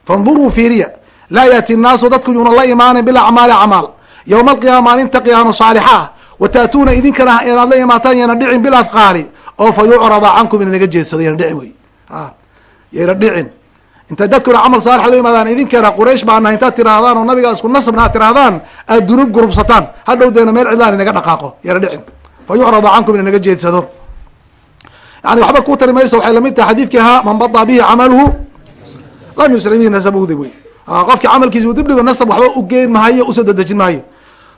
fanduruu fiiriya. Laa yaati nnaasu dadku yuuna la imaanin bilacmaali acmaal yowma alqiyaama maalinta qiyaamo saalixa ah wa idinkana inaad la imaataan yana dhicin bilathqaali oo fa yucrada cankum ina naga jeedsado yana dhicin wey yana dhicin. Intay dadkuna camal saalix la yimaadaan idinkana quraysh baana intaad tirahdaan oo nabigaa isku aad tirahdaan aad dunuub gurubsataan. Hadhow meel cidlaan inaga dhaqaaqo yana dhicin. Fa yucrada cankum ina naga jeedsado. Yani waxba ku tari mayso waxay la mid tahay xadiidkii ahaa man badaa bihi camaluhu lam yusri bihi nasabuhda wey qofkii camalkiisa uu dibdhigo nasab waxba ugeyn mahayo u soo dedejin maayo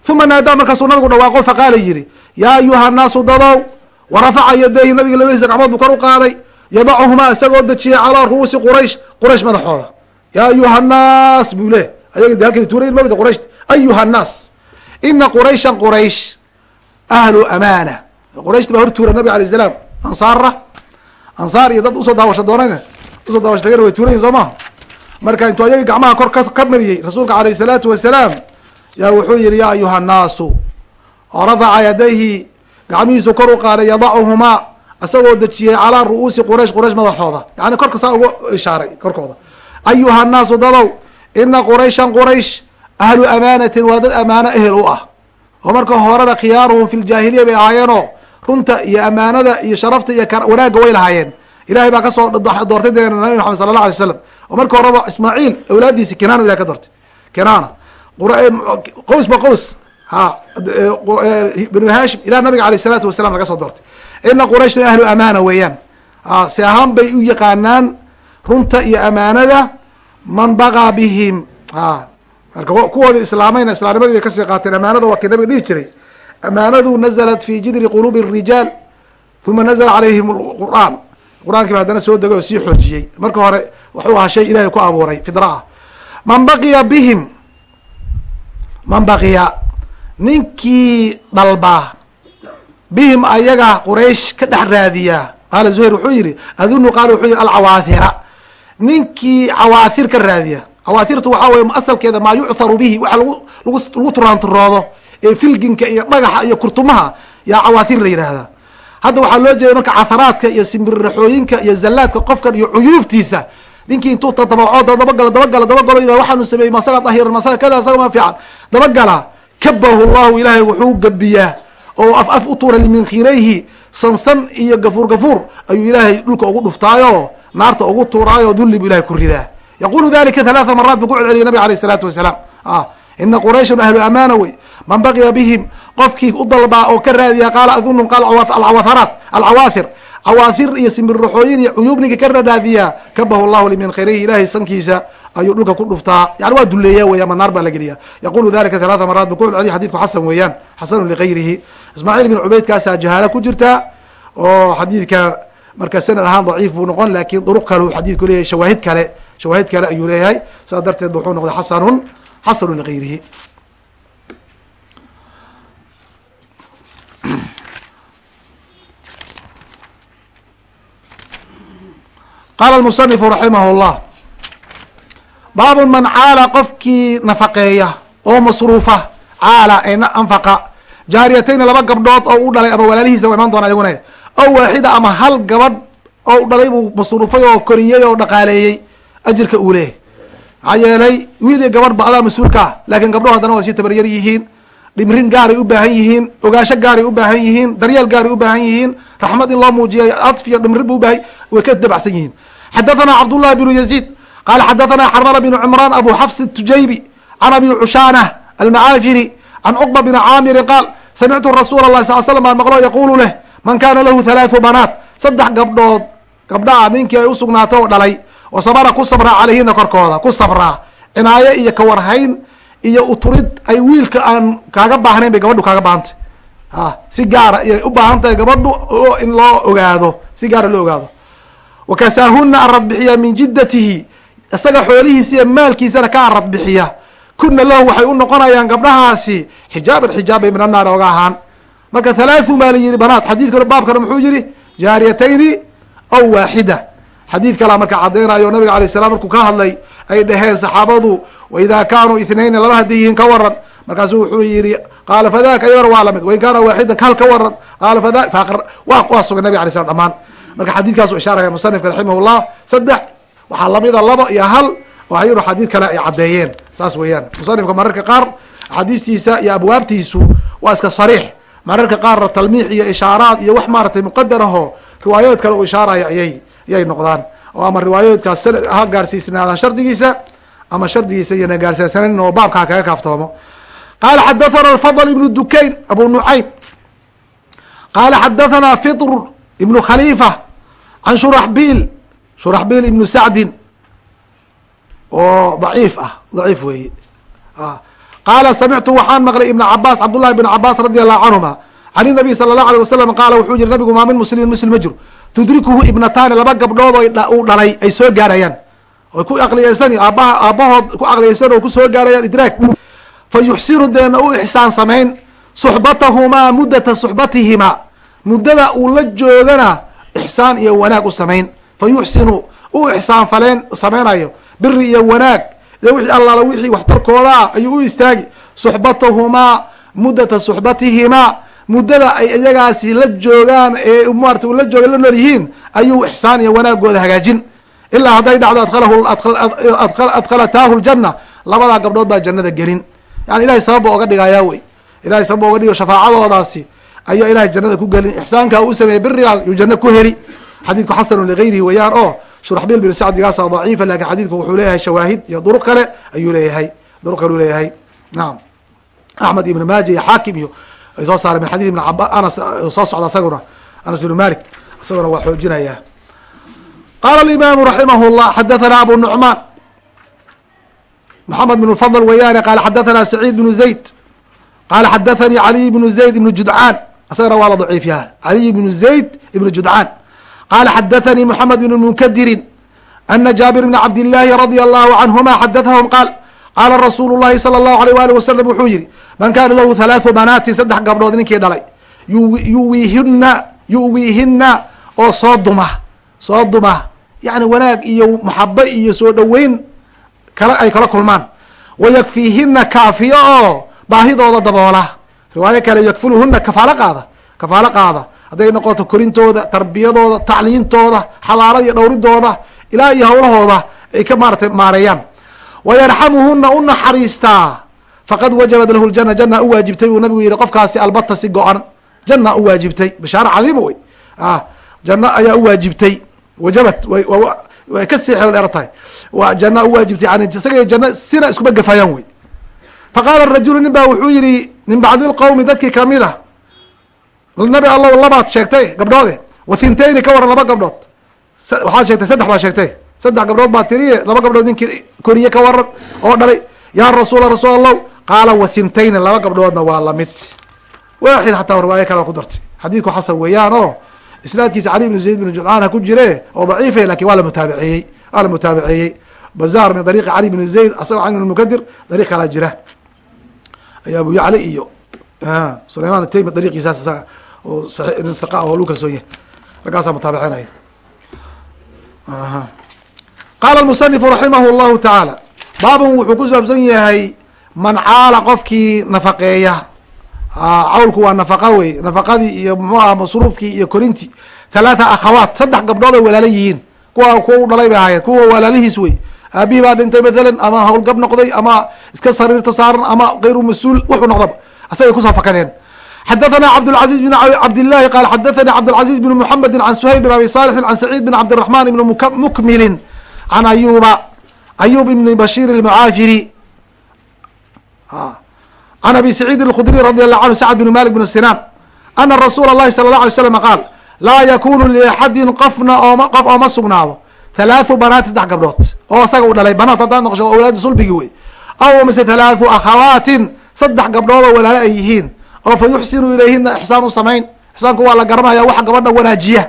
uma naadaa markaasuu nabigu dhawaaqo faqaala yihi yaa ayuha naasu dadow warafaca yadayhi. Nabiga labadiisa gacmood buu kor u qaaday yadacuhumaa isagoo dejiyay calaa ru'uusi quraysh quraysh madaxooda. Yaa ayuha nnaas buu leh ayaga de halkani tuurayn mogta quraysh ayuha nnaas ina qurayshan quraysh ahlu amaana. Qurayshta baa hor tuura nabig alay salaam. Ansaara ansaar iyo dad u soo daawasho doonayna u soo daawasho tagana way tuurayin soo maha marka intuu ayaga gacmaha kor ka mariyey rasuulka alayh salaatu wasalaam yaa wuxuu yihi yaa ayuha nnaasu rafaca yadayhi. Gacmihiisu kor u qaaday yadacuhumaa isagoo dejiyey calaa ru'uusi quraysh quraysh madaxooda. Yani korka saa uga ishaaray korkooda. Ayuha nnaasu dadow ina qurayshan quraysh ahlu amaanatin waa dad amaano ehel u ah. Oo marka horena khiyaaruhum fi ljaahiliya bay ahaayeenoo runta iyo amaanada iyo sharafta iyo wanaagga way lahaayeen. Ilahay baa ka soo doortay dee nabi maxamed sala allah alay slam oo marka horeba ismaaciil awlaadiisi kenaana ilahay ka doortay. Kenaana qows ba qows ha banu hashim ilah nabiga alayh isalaatu wasalam laga soo doortay. Ina qurayshna ahlu amaana weeyaan. Si ahaan bay u yaqaanaan runta iyo amaanada man bagaa bihim. Marka kuwooda islaamayna islaamnimadii bay ka sii qaateen amaanada waa kii nabiga dhihi jiray. Amaanadu nazalat fi jidri quluubi الrijaal uma nazla calayhim qur'aan qur'aankii ba haddana soo degay oo sii xoojiyey. Marka hore wuxuu ahaa shay ilahay ku abuuray fidra ah. Man baqiya bihim man baqiya ninkii dhalbaa bihim ayaga quraysh ka dhex raadiyaa qaala zuhayr wuxuu yihi adunu qaala wuxuu yihi alcawaahira ninkii cawaahir ka raadiya. Cawaahirtu waxaa weye asalkeeda maa yuctharu bihi waxa lagu turaanturoodo ee filginka iyo dhagaxa iyo kurtumaha yaa cawaahir la yidhaahdaa hadda waxaa loo jeeda marka catharaadka iyo simbirraxooyinka iyo zallaadka qofkan iyo cuyuubtiisa ninkii intuu tadabaco dabagala dabagala dabagalo yihah waxaanu sameeyey masaga dahiran masaga kada isaga ma fiican. Dabagala kabahu llahu ilaahay wuxuu gabiyaa oo af af u tuura liminkhirayhi sansan iyo gafuur gafuur. Ayuu ilaahay dhulka ugu dhuftaayo naarta ugu tuuraayo dulli bu ilahay ku ridaa. Yaqulu dalika halaatha maraat buu ku celceliyay nabig alayh isalaatu wasalaam ina qurayshan ahlu amaana wey. Man baqiya bihim qofkii u dalbaa oo ka raadiya qaala adunu qaal alcawatharaat alcawaahir cawaahir iyo simbirraxooyin iyo cuyuub ninka ka raraadiyaa kabahu llahu limin khayrihi ilahay sankiisa ayuu dhulka ku dhuftaa yani waa duleeya weya ma naar baa la geliya yaqulu dalika halaatha maraat buu ku celceliya xadidku xasan weeyaan xasanu ligayrihi ismaaciil bin cubaydkaasaa jahaalo ku jirta oo xadiidka marka sanad ahaan daciif buu noqon laakiin duruq kale xadiidku leeyahay shawaahid kale shawaahid kale ayuu leeyahay. Saas darteed wuxuu noqday xasanun xasanu ligayrihi qaala musanifu raximah llah baabun man caala qofkii nafaqeeya oo masruufa caala ee anfaqa jaariyatayni laba gabdhood oo u dhalay ama walaalihiisa wa imaan doona iyaguna ow waaxida ama hal gabadh oo u dhalay buu masruufay oo koriyey oo dhaqaaleeyey ajirka uu leeyahy maxaa yeelay wiil gabadh ba adaa mas'uulka ah laakiin gabdhaho haddana waa sii tabaryar yihiin dhimrin gaaray u baahan yihiin ogaasho gaaray u baahan yihiin daryeel gaaray u baahan yihiin raxmad in loo muujiya adf iyo dhimrin bu ubahay way ka dabacsan yihiin xadathana cabdullahi bnu yaziid qaala xadathana xarmala bnu cimraan abu xafs tujaybi can abi cushaana almacaafiri can cuqba bni caamirin qaal samictu rasuula lahi sal slam aan maqlo yaqulu leh man kana lahu halaathu banaat saddex gabdhood gabdhaha ninkii ay usugnaatay oo dhalay oo sabara ku sabraa calayhina korkooda ku sabraa cinaayo iyo kawarhayn iyo uturid ay wiilka aan kaaga baahnayn bay gabadhu kaaga baahantay si gaara iyay u baahan tahay gabadhu in loo ogaado si gaara loo ogaado wakasaahuna arad bixiya min jiddatihi isaga xoolihiisa iyo maalkiisana ka arad bixiya kuna lahu waxay u noqonayaan gabdhahaasi xijaaban xijaabay min annaari oga ahaan marka halaathu maa la yihi banaat xadiidkana baabkana muxuu yihi jaariyatayni aw waaxida xadiid kalaa marka caddaynayo nabiga alay salam markuu ka hadlay ay dhaheen saxaabadu waida kaanuu ithnayni laba hadday yihiin ka waran markaasuu wuxuu yihi qaala fadaka iyadana waa la mid wain kaana waaxidan hal ka waran qaala fada waa sugay nabig alay slam dhamaan marka xadiidkaasu ishaaraya musanifka raximah llah saddex waxaa lamida laba iyo hal oo ayanu xadiid kale ay caddeeyeen. Saas weeyaan. Musanifka mararka qaar axaadiistiisa iyo abwaabtiisu waa iska sariix. Mararka qaarna talmiix iyo ishaaraad iyo wax maaratay muqadar aho riwaayadood kale uu ishaaraya ayay ayay noqdaan. Oo ama riwaayadoodkaas sanad ha gaarsiisnaadaan shardigiisa ama shardigiisa iyona gaarsiisanayn oo baabkaa kaga kaaftoomo. Qaala xadathana alfadl ibnu dukayn abu nucaym. Qaala xadathana fitr ibnu khalifa can shuraxbiil shuraxbiil ibnu sacdin oo daciif ah daciif weeye qaala samictu waxaan maqlay ibna cabaas cabdullahi bn cabaas radi allahu canhuma can inabiy sala allahu alay wasalam qaala wuxuu yihi nabigu maa min muslimin muslim ma jiro tudrikuhu ibnataani laba gabdhood oo uu dhalay ay soo gaarayaan oy ku aqliyeysan aabaha aabahood ku aqliyeysan oo ku soo gaarayaan idraag fa yuxsinu deena u ixsaan samayn suxbatahumaa muddata suxbatihimaa muddada uu la joogana ixsaan iyo wanaag u samayn. Fa yuxsinu u ixsaan faleen samaynayo biri iyo wanaag iyo wixii allaala wixii waxtarkooda ah ayuu u istaagi. Suxbatahumaa muddata suxbatihimaa muddada ay iyagaasi la joogaan ee maarata la jooga la nool yihiin ayuu ixsaan iyo wanaagooda hagaajin. Ilaa hadday dhacdo adkhalataahu ljanna labadaa gabdhood baa jannada gelin. Yani ilahay sabab ba oga dhigayaa wey. Ilahay sabab ba oga dhigo shafaacadoodaasi ayaa ilahay jannada ku gelin. Ixsaankaa u sameeyey birigaas yuu janno ku heli. Xadiidku xasanu ligayrihi weeyaan oo shuraxbiil bin sacdigaasa daciifa laakiin xadiidku wuxuu leeyahay shawaahid iyo duruq kale ayuu leeyahay. Duruq kale leeyahay. Naam. Axmed ibn maaja iyo xaakim iyo soo saareen min xadid ibn aba anas soo socda isaguna anas bn malik isaguna waa xoojinaya. Qala alimaamu raximah llah xadathana abu nucmaan maxamed bn fadl weyaane qala xadathana saciid bnu zayd. Qala xadathanii caliy bnu zayd ibnu judcaan isagana waa la daciif yaha caliy bnu zayd ibnu judcaan qala xadathanii moxamed bn munkadirin ana jaabir bna cabd illaahi radia allahu canhuma xadathahum qaal qaala rasuulu llahi sala allahu aleyh waali wasalam wuxuu yihi man kaana lahu halaathu banaatin saddex gabdhood ninkii dhalay yuwiihina yuwiihina oo soo duma soo duma. Yani wanaag iyo maxabo iyo soo dhoweyn kala ay kala kulmaan. Wayakfiihina kaafiyo oo baahidooda daboola riwaayo kale yakfuluhuna kafaalo qaada kafaalo qaada. Hadday noqoto korintooda tarbiyadooda tacliintooda xalaala iyo dhowridooda ilaa iyo hawlahooda ay ka maaratay maareeyaan. Wayarxamuhuna u naxariistaa. Faqad wajabat lahu ljana jana u waajibtay buu nabigu yihi qofkaasi albata si go-an jana u waajibtay. Bashaaro cadiima wey. Janno ayaa u waajibtay. Wajabat way ka sii xeel dheer tahay. Jana u waajibtay isaga janno sina iskuma gafayaan wey. Faqaala rajulu nin baa wuxuu yihi min bacdi lqowmi dadkii ka mid a nabi allow labaad sheegtay gabdhoode wathintayni ka waran laba gabdhood. Waxaad sheegtay saddex baa sheegtay. Saddex gabdhood baa tiriye laba gabdhood ninkii koriye ka waran oo dhalay. Yaa rasuula rasuul allow qaala wathintayni laba gabdhoodna waa la mid waaxid xataa riwaayo kale ku dartay. Xadiidku xasan weeyaan oo isnaadkiisa cali bn zayd bn judcaan ku jire oo daciife laakiin waa la mutaabiceeyey waa la mutaabiceeyey. Bazaar min dariiqi cali bn zayd asagoo cali bn mukadir dariiq kalaa jira ayo abu yacli iyo sulayman taymi dariiqiisaas oo hiqa oo lagu kalsoon yahay raggaasaa mutaabicinaya qaala almusanifu raximah llahu tacaala baabun wuxuu ku saabsan yahay man caala qofkii nafaqeeya. Cawlku waa nafaqa wey nafaqadii iyo muxuu aha masruufkii iyo korintii. Thalaatha akhawaat saddex gabdhood ay walaala yihiin kuwa kuwa u dhalay bay ahaayeen kuwa walaalihiis wey aabihii baa dhintay mathalan ama howlgab noqday ama iska sariirta saaran ama kayru mas-uul wuxuu noqdaba asagay kusoo fakadeen xadathana cabdاlcaزiz bn cabdillahi qaal xadathani cabdاlcaزiz bn muxamedi can suhayl bn abi salixin can saciid bn cabdiraxman ibn mukmilin can ayuba ayub ibn bashir اlmucaafiri can abi saciid اlkhudriy radi allahu anhu sacd bn malik bn sinan ana rasuula اlahi sala اlه alay slam qaal laa yakunu liaxadin qofna ooma qof ooma sugnaado thalaathu banaat saddex gabdhood oo isaga u dhalay banaat haddaad maqsho awlaadi sulbigi wey aw mise thalaathu akhawaatin saddex gabdhood oo walaalo ay yihiin oo fa yuxsinu ilayhina ixsaan u samayn ixsaanku waa la garanaya waxa gabadha wanaajiya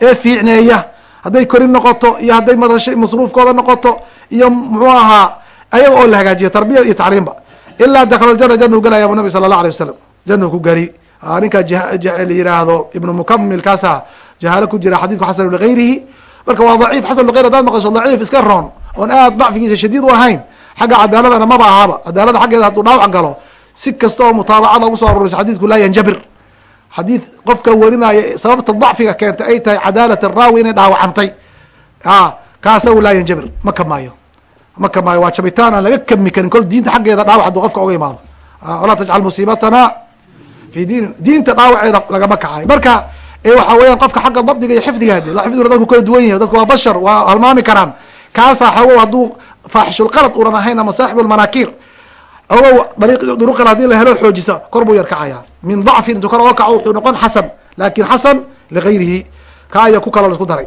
ee fiicneeya hadday korin noqoto iyo hadday masruufkooda noqoto iyo muxuu ahaa ayaga oo la hagaajiyo tarbiya iyo tacliimba ilaa dakla jana jana u gelaya bu nabi sala allah alay wasalam jana ku gari ninkaa la yihaahdo ibnu mukamil kaasa jahaalo ku jira xadidku xasan ligayrihi marka waa daciif xasan ligayr hadaad maqasho daciif iska roon. Oon aad dacfigiisa shadiid u ahayn xagga cadaaladana maba ahaba cadaalada xaggeeda hadduu dhaawac galo si kasta oo mutaabacada ugu so aroreyso xadidku laa yanjabir. Xadiid qofka werinaya sababta dacfiga keentay ay tahay cadaalat raawi inay dhaawacantay. A kaasagu laa yanjabir. Ma kamaayo. Ma kamaayo. Waa jabitaan aan laga kami karin. Kol diinta xaggeeda dhaawac hadduu qofka oga imaado. Walaa tajcal musiibatana fi diin diinta dhaawaceeda lagama kacayo marka waxa weeyaan qofka xagga dabdiga iyo xifdiga hade xifdiguna dadku kala duwan yahay dadku waa bashar waa halmaami karaan. Kaasaa xago hadduu faaxishulqalad unan ahayn ama saaxibulmanaakiir ogow duruqan haddii la helo xoojisa kor buu yar kacayaa min dacfin intuu kor oga kaco wuxuu noqon xasan laakiin xasan ligayrihi ka aya ku kalo la isku daray.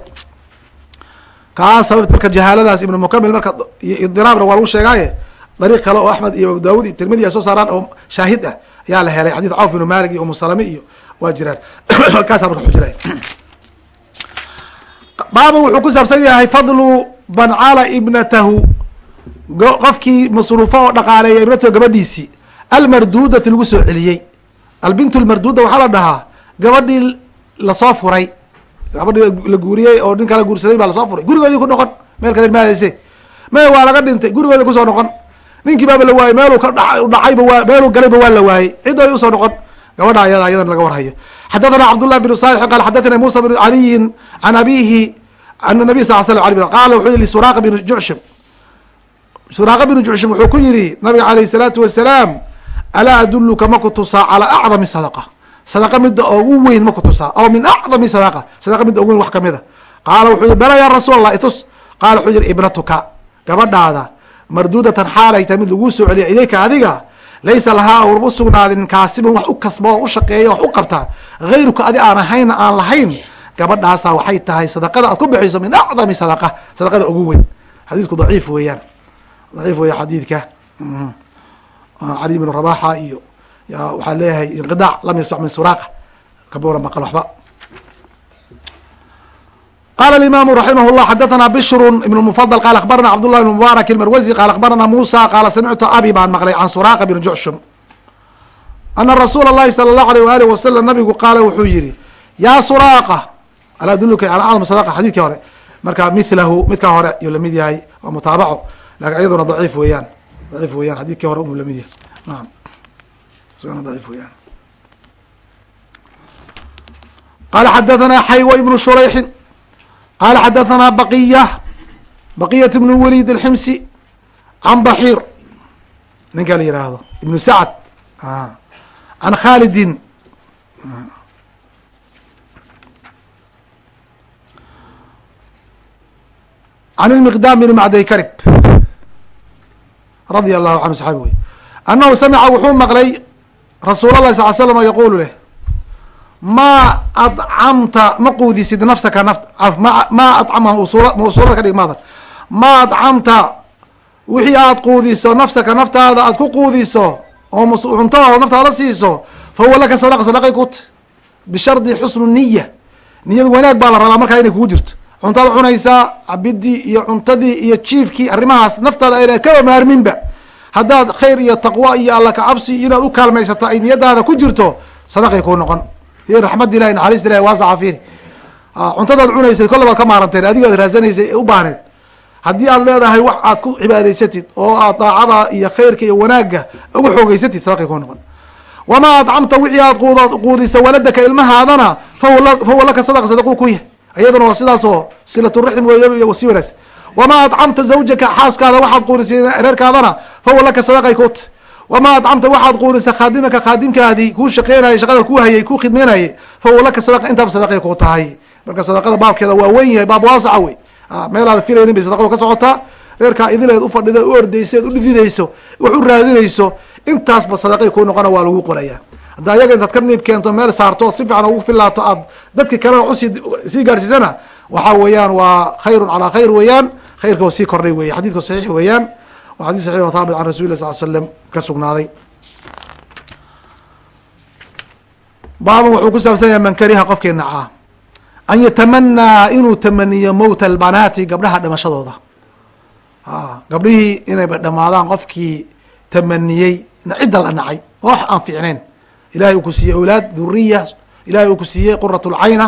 Kaa sababt marka jahaaladaas ibnu mukamil marka idiraabna waa lagu sheegaaye dariiq kale oo axmed iyo abu daawud iyo tirmidi ay soo saaraan oo shaahid ah ayaa la helay xadid cawf ibnu malik iyo umu salame iyo waa jiraan. Kaasaa marka xujira baaba wuxuu ku saabsan yahay fadlu bancala ibnatahu. Qofkii masruufo oo dhaqaaleeya ibnatahu gabadhiisii almardudati lagu soo celiyey albint lmarduda waxaa la dhahaa gabadhii la soo furay. Gabadhii la guuriyey oo nin kala guursaday baa la soo furay. Gurigoodii ku noqon meel kale maadayse me waa laga dhintay gurigoodii ku soo noqon. Ninkii baaba la waayey meeluu ka dhacayba waa meeluu galayba waa la waayey cidoodi u soo noqon gabadha ayada ayadan laga warhayo xadathana cabdullah bn salix qaal xadathana musa bn caliyin can abihi an nabiy sal slam ali qaala wuxuu yihi suraaqa bn jucshim suraaqa bnu jucshim wuxuu ku yihi nabiga alayh الsalaatu wasalaam alaa aduluka ma ku tusaa calaa acdami sadaqa? Sadaqa midda ugu weyn ma ku tusaa aw min acdami sadaqa? Sadaqa midda ugu weyn wax ka mid a qaala wuxuu yihi bala ya rasuul allah itus. Qaala wuxuu yihi ibnatuka gabadhaada mardudatan xaalay tahay mid laguu soo celiya ilayka adiga laysa lahaa un u sugnaadin kaasibin wax u kasba oo u shaqeeya wax u qabta hayruka adi aan ahayna aan lahayn gabadhaasa waxay tahay sadaqada aad ku bixiso min acdami sadaqa sadaqada ugu weyn xadiidku daciif weeyaan daciif weya xadiidka cali bn rabaxa iyo waxaa leeyahay inqidaac lam yasmac min suraaqa kabura maqal waxba qala imaamu raximah llah xadathana bishrun ibn mufadl qala akhbarana cabdullah ibn mubaarak ilmarwazi qala akhbarana musa qaala samictu abi baan maqlay can suraaqa bn jucshum ana rasuula اllahi salى اllahu alيh waalih wasalam nabigu qaala wuxuu yihi yaa suraaqa al aduluka ala acdam sadaqa xadidkii hore marka milahu midkaa hore yuu lamid yahay waa mutaabaco lakin iyaduna daciif weeyaan daciif weeyaan xadidkii hore u lamid yahay naam isagana daciif weeyaan qala xadathana xaywa ibnu shurayxin qala xadathana baqiya baqiyat ibnu walid alximsi can baxiir ninka la yihaahdo ibnu sacd can khalidin can ilmiqdaam bn macday karib radia allahu canhu saxaabi wey annahu samica wuxuu maqlay rasuul allahi sal l slm yaqulu leh maa adcamta ma quudisid nafsaka naf maa adcama mawsuulada ka dhig maadan maa adcamta wixii aad quudiso nafsaka naftaada aad ku quudiso oo cuntada naftaada siiso fa huwa laka sadaqa sadaqay kut bishardi xusnu niya niyad wanaag baa la rabaa markaa inay kugu jirto. Cuntaad cunaysaa cabidii iyo cuntadii iyo jiifkii arrimahaas naftaada ayna kaba maarminba. Haddaad khayr iyo taqwa iyo alla kacabsi inaad u kaalmaysato ay niyadaada ku jirto sadaqay kuu noqon raxmad ilahi naxariista ilahi waasaca fiiri cuntadaad cunaysay kolle ka maaranteen adigo ad raasanaysay ee u baahneed haddii aad leedahay wax aad ku cibaadaysatid oo aad daacada iyo khayrka iyo wanaagga ugu xoogeysatid sadaqay kuu noqon. Wamaa adcamta wixii aad quudisa waladaka ilmahaadana fahuwa laka sadaqa sadaquu ku yahay iyaduna waa sidaasoo silaturaxim wey si wanaagsan. Wamaa adcamta zawjaka xaaskaada waxaad quudisay reerkaadana fahuwa laka sadaqay kut wamaa adcamta waxaad quudisa khaadimaka khaadimkaadii kuu shaqeynayay shaqada kuu hayay kuu khidmeynayay fahuwa laka sadaqa intaaba sadaqay ku tahay marka sadaqada baabkeeda waa weyn yahay baab waasaca wey meelaada filaynin bay sadaqadu ka socotaa reerkaa idileed ufadhida u ordaysa eed udhididayso wax u raadinayso intaasba sadaqay kuu noqona waa lagu qoraya hadda ayaga intaad ka niib keento meel saarto si fiican ugu filaato aad dadki kalena u sii sii gaadhsiisana waxaa weeyaan waa khayrun calaa khayr weeyaan khayrka sii kordhay weya xadidku saxiix weeyaan waa xadis saxix oo haabit can rasuli lah sal slam ka sugnaaday. Baaban wuxuu ku saabsan yahay man kariha qofkii nacaa an yatamanaa inuu tamaniyo mowta albanaati gabdhaha dhimashadooda. A gabdhihii inayba dhamaadaan qofkii tamaniyey cidda la nacay wax aan fiicnayn ilahay uu ku siiyey awlaad dhuriya ilahay uu ku siiyey qurat lcayna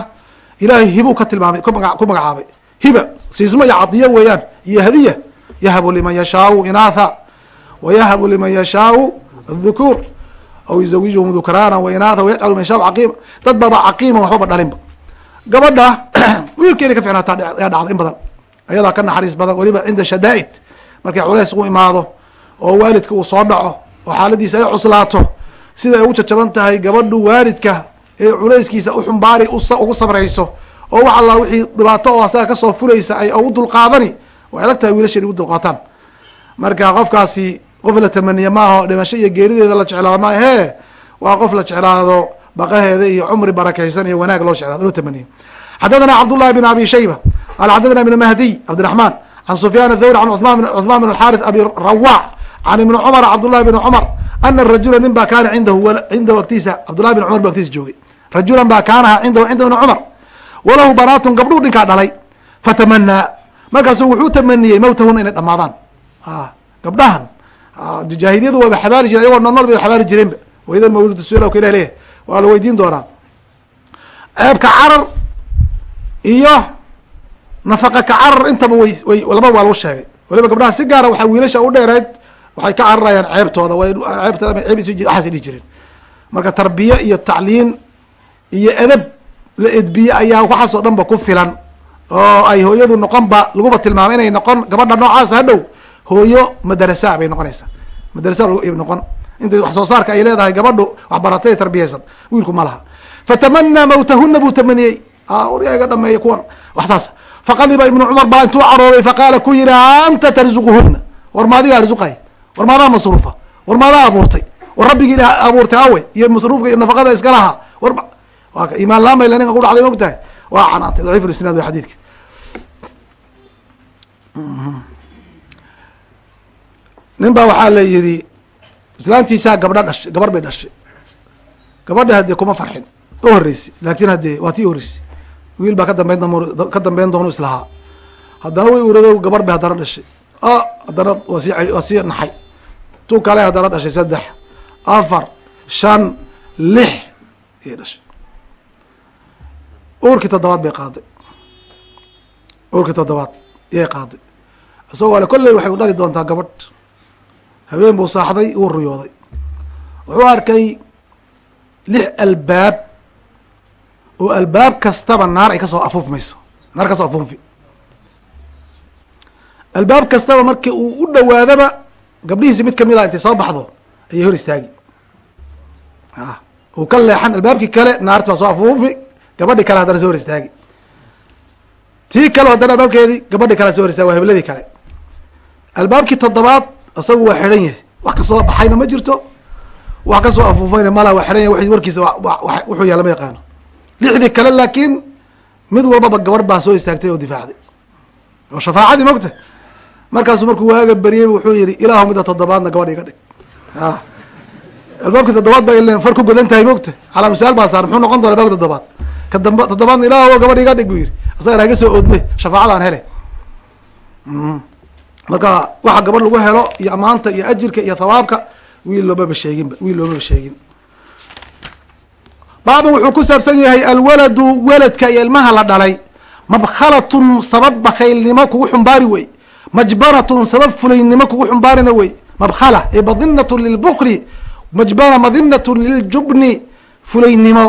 ilahay hibuu ka tilmaamay ku magacaabay. Hiba siismo iyo cadiyo weeyaan iyo hadiya yahabu liman yashaau inaatha wayahabu liman yashaau dhukuur aw yuzawijuhum dhukraana wainaatha wayajcalu man yashaau caqiima dad baba caqiima waxbaba dhalinba gabadha wiilkeena ka ficnaataa yaa dhacda in badan ayadaa ka naxariis badan weliba cinda shadaa'id markay culays u imaado oo waalidka uu soo dhaco oo xaaladiisa ay cuslaato siday ugu jajaban tahay gabadhu waalidka ee culayskiisa uxumbaari ugu sabrayso oo wax allaa wixii dhibaato oo asaga ka soo fulaysa ay ugu dulqaadani way adag tahay wiilasha in ugu dulqaataan. Marka qofkaasi qof la tamaniye maaho dhimasho iyo geerideeda la jeclaado maahe waa qof la jeclaado baqaheeda iyo cumri barakaysan iyo wanaag loo jeclaado loo tamaniye xadathana cabdullahi bn abi shayba qala xadathana ibn mahdiy cabdiraxman can sufyaan athawri can cuثman bn alxarith abi rawac can ibni cumar cabdullahi bn cumar ana rajula nin baa kaana cindahu cindahu agtiisa cabdullahi bin cumar ba agtiisa joogay. Rajulan baa kaanaha cindahu cinda ibni cumar walahu banaatun gabdhuu dhinkaa dhalay. Fatamanaa markaasu wuxuu tamaniyey mawtahuna inay dhamaadaan. Gabdhahan. Jaahiliyadu waaba xabaari jireen ayagoo noolnool bay xabaari jireenba. Waidan mawludu sual ka ilah leeyahy waa la weydiin doonaa. Ceebka carar iyo nafaqa ka carar intaba way laba waa lagu sheegay. Waliba gabdhaha si gaara waxaa wiilasha u dheereed waxay ka cararayaan ceebtooda. Ceebtooda ceeb waxaasay dhihi jireen. Marka tarbiye iyo tacliin iyo edab la edbiye ayaa waxaas oo dhan ba ku filan oo ay hooyadu noqonba laguba tilmaamay inay noqon gabadha noocaas hadhow hooyo madarasa bay noqonaysaa madarasa noqon. Inta wax soo saarka ay leedahay gabadhu wax baratay tarbiyaysan wiilku ma laha. Fatamanaa mawtahuna buu tamaniyey. Waryaa iga dhameeya kuwan. Wax saas. Faqadiba ibnu cumar baa intuu carooday faqaala ku yihi anta tarzuquhuna war maadigaa arzuqay war maadaa masruufa. War maadaa abuurtay. War rabbigii abuurtay awe iyo masruufka iyo nafaqada iska lahaa. War imaan laamay la ninka ku dhacday mogtahay waa canaantay daciif isnaad wa xadiidka. Nin baa waxaa la yihi islaantiisaa gabdha dhashay gabar bay dhashay gabadha haddee kuma farxin u horeysay laakin haddee waa tii horeysay wiil baa ka dambeyn ka dambeyn doonu islahaa. Haddana way urado gabar bay haddana dhashay. Haddana waa sii waa sii naxay. Tu kale haddana dhashay saddex afar shan lix ayay dhashay uurkii toddobaad bay qaaday. Uurkii toddobaad yay qaaday. Isagoo ale kolley waxay u dhali doontaa gabadh. Habeen buu saaxday uu riyooday. Wuxuu arkay lix albaab oo albaab kastaba naar ay ka soo afuufmayso. Naar ka soo afuufi. Albaab kastaba markii uu u dhawaadaba gabdhihiisi mid ka mid a intay soo baxdo ayay hor istaagi. Uu ka leexan albaabkii kale naarti baa soo afuufi gabadhi kale haddana soo hor istaagi tii kale haddana albaabkeedii gabadhi kale soo hor istaagi waa hebladii kale. Albaabkii toddobaad isagu waa xidhan yahay. Wax ka soo baxayna ma jirto. Wax ka soo afuufayna mala waa xidhan yahay warkiisa wuxuu yahay lama yaqaano. Lixdii kale laakiin mid walbaba gabarh baa soo istaagtay oo difaacday. Oo shafaacadii mogta markaasuu markuu waaga beriyey wuxuu yihi ilaahu midda toddobaadna gabadh iga dhig. Albaabkii toddobaad ba far ku godan tahay mogta calaa misaal baa saar muxuu noqon doona albaabki toddobaad ka damba toddobaadna ilaah gabadh iga dhig buu yihi asagana haga soo oodmay shafaacadaan hele marka waxa gabadh lagu helo iyo amaanta iyo ajirka iyo thawaabka wiil loomaba sheeginba wiil loomaba sheegin. Baabun wuxuu ku saabsan yahay alwaladu weladka iyo ilmaha la dhalay mabkhalatun sabab bakaylnimo kugu xumbaari wey. Majbanatun sabab fulaynimo kugu xumbaarina wey. Mabkhala ee madinatun lilbukli majbana madinatun liljubni fulaynimo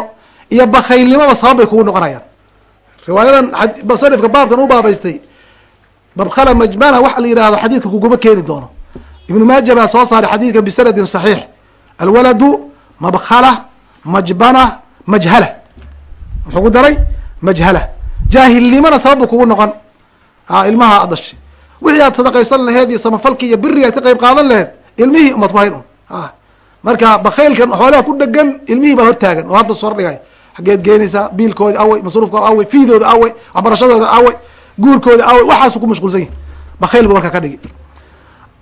iyo bakaylnimoba sabab bay kugu noqonayaan. Riwaayadan musanifka baabkan u baabaystay mabkhala majbana waxa la yihahdo xadiidka kuguma keeni doono. Ibnu maaja baa soo saaray xadiidka bisanadin saxiix. Alwaladu mabkhala majbana majhala. Muxuu ku daray? Majhala. Jaahilnimona sabab bu kugu noqon. Ilmaha ad dhashay. Wixii aad sadaqaysan laheed iyo samafalki iyo biriga aad ka qayb qaadan laheed ilmihii umaad ku hayn un marka bakaylkan xoolaha ku dhegan ilmihii baa hortaagan oo hadda sor dhigay xageed geenaysaa biilkoodi awey masruufkooda awey fiidooda awey waxbarashadooda awey guurkooda awey waxaasu ku mashquulsan yahi bakayl bu marka ka dhigi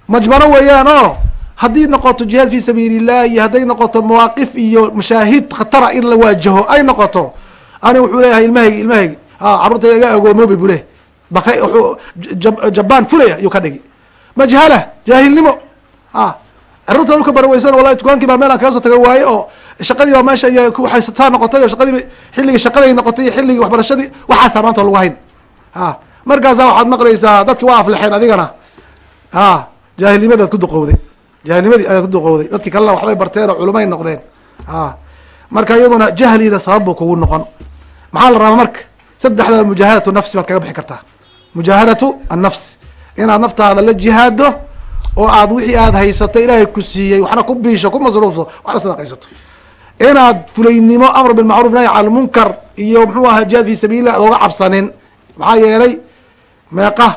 majbano weeyaan oo haddii noqoto jihaad fi sabiil illah iyo hadday noqoto mawaaqif iyo mashaahid khatara in la waajaho ay noqoto ani wuxuu leeyahay ilmahaygi ilmahaygi carruurtayda iga agoomoobe buu leh jabaan fulaya ayuu ka dhigi majhala jaahilnimo. Carruurta ka baraweysan wallahi dukaankii baa meel aan kaga soo taga waaye oo shaqadii baa meesha waxaysataa noqotay oo shaqadiiba xilligii shaqaday noqotay iyo xilligii waxbarashadii waxaasaa maanta lagu hayn. Markaasa waxaad maqlaysaa dadki waa aflexeen adigana. Jaahilnimadaad ku duqowday. Jaahilnimadii ayaad ku duqowday. Dadki kalena waxbay barteen oo culumay noqdeen. Marka iyaduna jahlina sabab buu kugu noqon. Maxaa la rabaa marka? Saddexda mujaahadatu nafsi baad kaga bixi kartaa. Mujaahadatu annafs inaad naftaada la jihaado oo aad wixii aad haysato ilaahay ku siiyey waxna ku biisho ku masruufto waxna sadaqaysato inaad fulaynimo amr bilmacruf nahy cala lmunkar iyo muxuu ahaa jihaad fi sabiilillah ad oga cabsanin. Maxaa yeelay meeqa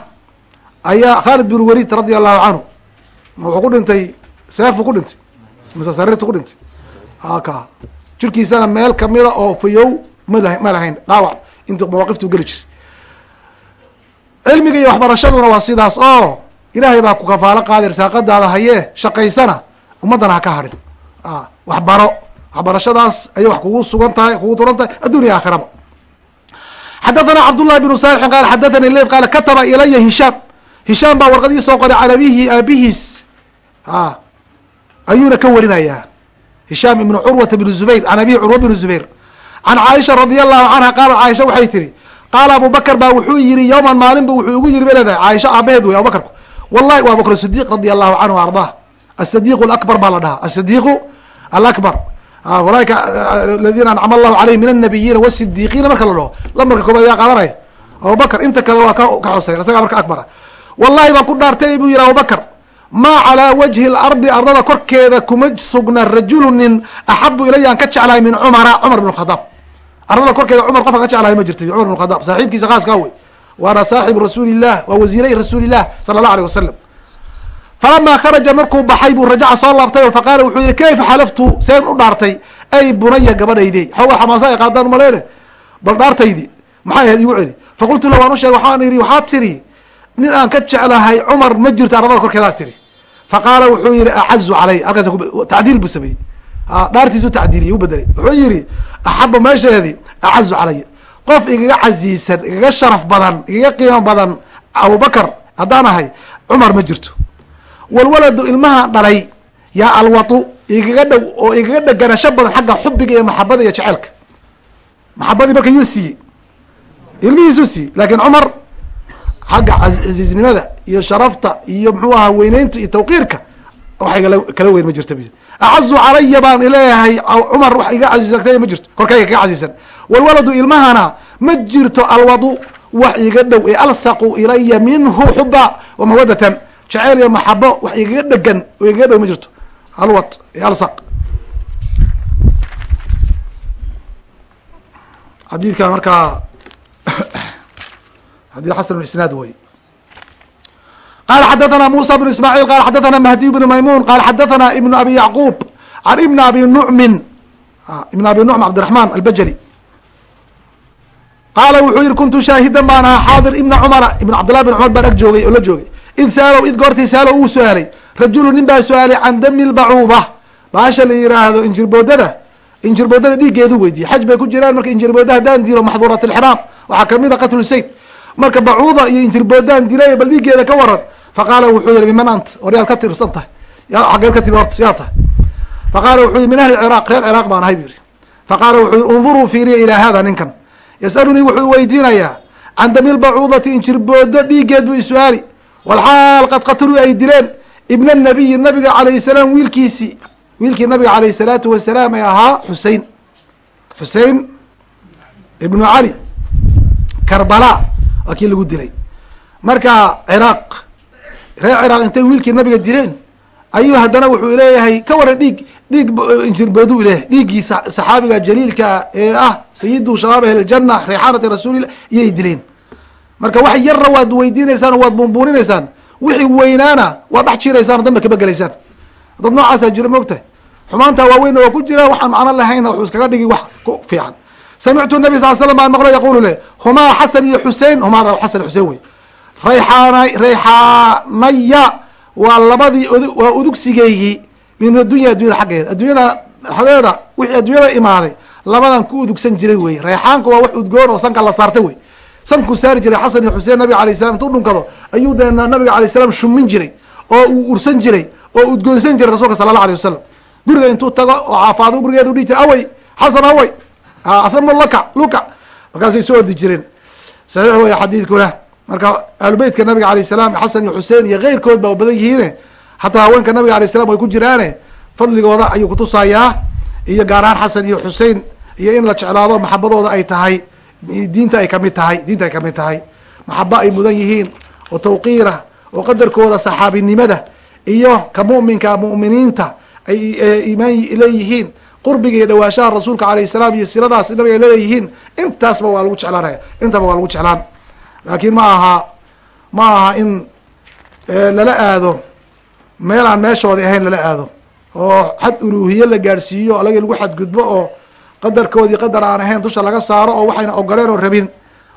ayaa khaalid bin walid radia allahu canhu wuxuu ku dhintay seef buu ku dhintay mise sariirtu ku dhintay. Ka jirkiisana meel kamida oo fayow mala ma lahayn dhaawac intu mawaaqiftu geli jiray. Cilmiga iyo waxbarashaduna waa sidaas oo ilaahay baa ku kafaalo qaaday risaaqadaada hayee shaqaysana ummaddana ha ka hadhin. Waxbaro waxbarashadaas ayay wax kugu sugan tahay kugu turan tahay addunya aakhiraba. Xadathana cabdullahi bnu saalixin qaala xadathani leyd qaala kataba ilaya hishaam. Hishaam baa warqadii soo qoray can abihi aabihiis ayuuna ka warinayaa. Hishaam ibnu curwata bn zubayr can abihi curwa bn zubayr. Can caaisha radia allahu canha qaala caaisha waxay tihi qaala abu bakr baa wuxuu yihi yowman maalin bu wuxuu igu yiri bay leedahay caaisha aabaheed wey abubakarku wallahi wa abubakr sidiq radia allahu canhu ardah asadiq alakbar baa la dhahaa asadiqu alakbar ulaaika aladiina ancama allahu alayhim min annabiyiina wasidiqiina marka la dhaho lambarka koobaad yaa qaadanaya. Abubakr inta kale waa ka hoseya isagaa marka akbara. Wallahi baan ku dhaartay buu yihi abubakr maa calaa wajhi lardi ardada korkeeda kuma sugna rajulu nin axabu ilaya aan ka jeclahay min cumara cumar bn khadaab ardada korkeeda cumar qofka ka jeclahay ma jirta cumar bn khadaab saaxiibkiisa khaaska wey. Waana saaxibu rasuuli illah waa wasiiray rasuuli illah sala allah alيh wasalam falamaa kharaja markuu baxay buu rajaca soo laabtay faqaala wuxuu yihi kayfa xalaftu seen u dhaartay ay bunaya gabadhayde xooga xamaasa ay qaadaan maleene bal dhaartaydi maxay ahayd igu celi faqultu la waan u sheeg waxaan ihi waxaad tiri nin aan ka jeclahay cumar ma jirto ardada korkeedaa tiri faqaala wuxuu yihi acazu calay halkaas tacdiil buu sameeyey dhaartiisu tacdiiliye u bedelay wuxuu yihi axaba meesheedi acazu calaya qof igaga casiisan igaga sharaf badan igaga qiimo badan abubakar haddaan ahay cumar ma jirto walwaladu ilmaha dhalay yaa alwatu igaga dhow oo igaga dheganasho badan xagga xubiga iyo maxabada iyo jeceelka maxabadii marka yuu siiyey. Ilmihiisuu siiyey laakin cumar xagga casiiznimada iyo sharafta iyo muxuu ahaa weyneynta iyo tawqiirka wax kala weyn ma jirta acazu calaya baan ileeyahay cumar wax iga casiisantay ma jirto korkayga kaga casiisan. Walwaladu ilmahana ma jirto alwadu wax iga dhow ee alsaqu ilaya minhu xuba wa mawadatan jaceyl iyo maxabo wax igaga dhegan oo igaga dhow ma jirto. Halwad iyo halsaq xadiidka markaa xadid xasan isnaad wey qala xadathana musa bn ismaaciil qala xadathana mahdiy bn maymun qala xadathana ibn abi yacquub an ibn abi nucmin ibn abi nucm cabdiraxman albajali. Qaala wuxuu yihi kuntu shaahidan baan ahaa xaadir ibna cumara. Ibn cabdillahi bn cumar baan ag joogay oo la joogay id saalow id goortii saalow uu su'aalay. Rajulu nin baa su'aalay can dami lbacuuda. Baasha la yiraahdo injirboodada injirboodada dhiiggeedu weydiiyey xaj bay ku jiraan marka injirbooda haddaan dilo maxduurat اlxraam waxaa ka mid a qatlu sayd. Marka bacuuda iyo injirboodaan dilay bal dhiiggeeda ka waran faqaala wuxuu yihi miman ant? War yaad ka tirsan tahay. Ya xaggeed ka timi horta yaa tahay. Faqaala wuxuu yihi min ahli ciraaq reer ciraaq baan ahay bu yihi faqaala wuxuu yihi unduruu fiiriya ilaa hada ninkan. Yasalunii wuxuu weydiinayaa can dami lbacuudati injirboodo dhiiggeed buu isuaali walxaal qad qataluu ay dileen ibna nabiyi nabiga alayh salaam wiilkiisii wiilkii nabiga alayh salaatu wasalaam ee ahaa xusein xusein ibnu cali karbala waa kii lagu dilay. Marka ciraaq reer ciraaq intay wiilkii nabiga dileen ayuu haddana wuxuu leeyahay ka waran dhiig dhiig injirboodu leeyahay dhiiggii saxaabiga jaliilka ee ah sayidu shabaab ahljana reexaanati rasuulillah iyay dileen marka wax yarna waad weydiinaysaan waad buunbuuninaysaan wixii weynaana waad dhex jiraysaan o danba kaba gelaysaan dad noocaasaa jira moogtahay xumaantaa waaweynna waa ku jira waxaan macno lahayna wuxuu iskaga dhigi wax ku fiican. Samictu nabi sal slam baan maqlo yaqulu le humaa xasan iyo xusein humaada xasan xusein wey. Rayxaana rayxaanaya waa labadii waa udugsigeygii min adunya addunyada xaggeeda. Addunyada xadeeda wixii addunyada imaaday labadan ku udugsan jiray wey. Rayxaanka waa wax udgoon oo sanka la saartay wey sankuu saari jiray xasan iyo xuseen nabiga alay salam intuu dhunkado ayuu dee nabiga alay salam shumin jiray oo uu ursan jiray oo udgoonsan jiray rasuulka sala allah alay wasalam guriga intuu tago oo caafaado gurigeedu dhihi jiray awey xasan awey afirmo lakac lukac markaasay soo ordi jireen. Saxiix wey xadiidkuna. Marka ahlubeytka nabiga alayh salam xasan iyo xuseen iyo keyrkood baa badan yihiine hataa haweenka nabiga alay salam way ku jiraane. Fadligooda ayuu kutusayaa iyo gaar ahaan xasan iyo xusein iyo in la jeclaado maxabadooda ay tahay diinta ay ka mid tahay diinta ay ka mid tahay. Maxaba ay mudan yihiin oo tawqiira oo qadarkooda saxaabinimada iyo ka mu'minka mu'miniinta ay imaan leeyihiin. Qurbiga iyo dhawaashaha rasuulka alayh salaam iyo siradaas nabiga ay leeyihiin intaasba waa lagu jeclaanaya intaba waa lagu jeclaan. Laakiin ma aha ma aha in lala aado meel aan meeshoodi ahayn lala aado. Oo xad uluuhiye la gaadhsiiyo alagii lagu xadgudbo oo qadarkoodii qadar aan ahayn dusha laga saaro oo waxayna ogoleen oo rabin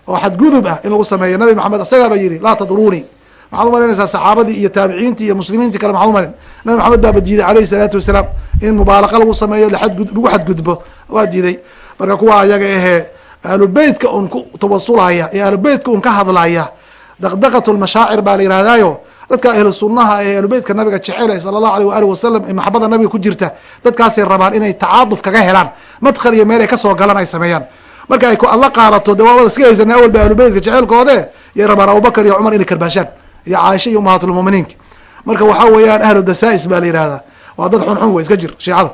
oo xadgudub ah in lagu sameeyo nabi maxamed. Isagaaba yihi laa tadruuni. Maxaad umalaynaysaa saxaabadii iyo taabiciintii iyo muslimiintii kale maxad umalin nabi maxamed baaba diiday alayhi salaatu wasalaam in mubaalaqa lagu sameeyo lagu xadgudbo. Waa diiday marka kuwa ayaga ahee ahlubeytka un ku tawasulaya ee ahlubeytka un ka hadlaya daqdaqat lmashaacir baa la yihahdayo dadka ahlu sunaha ee ahlubeytka nabiga jecel sala allahu aleyh waali wasalam ee maxabada nabiga ku jirta dadkaasay rabaan inay tacaaduf kaga helaan madkhal iyo meel ay ka soo galaan ay sameeyaan. Marka ay alla qaadato de waabada iska haysana awal ba ahlubeytka jeceelkoode yay rabaan abubakar iyo cumar inay karbaashaan iyo caaisha iyo umahaatulmuminiinka marka waxaa weeyaan ahlu dasais baa la yihahdaa waa dad xunxun wey iska jir shiicada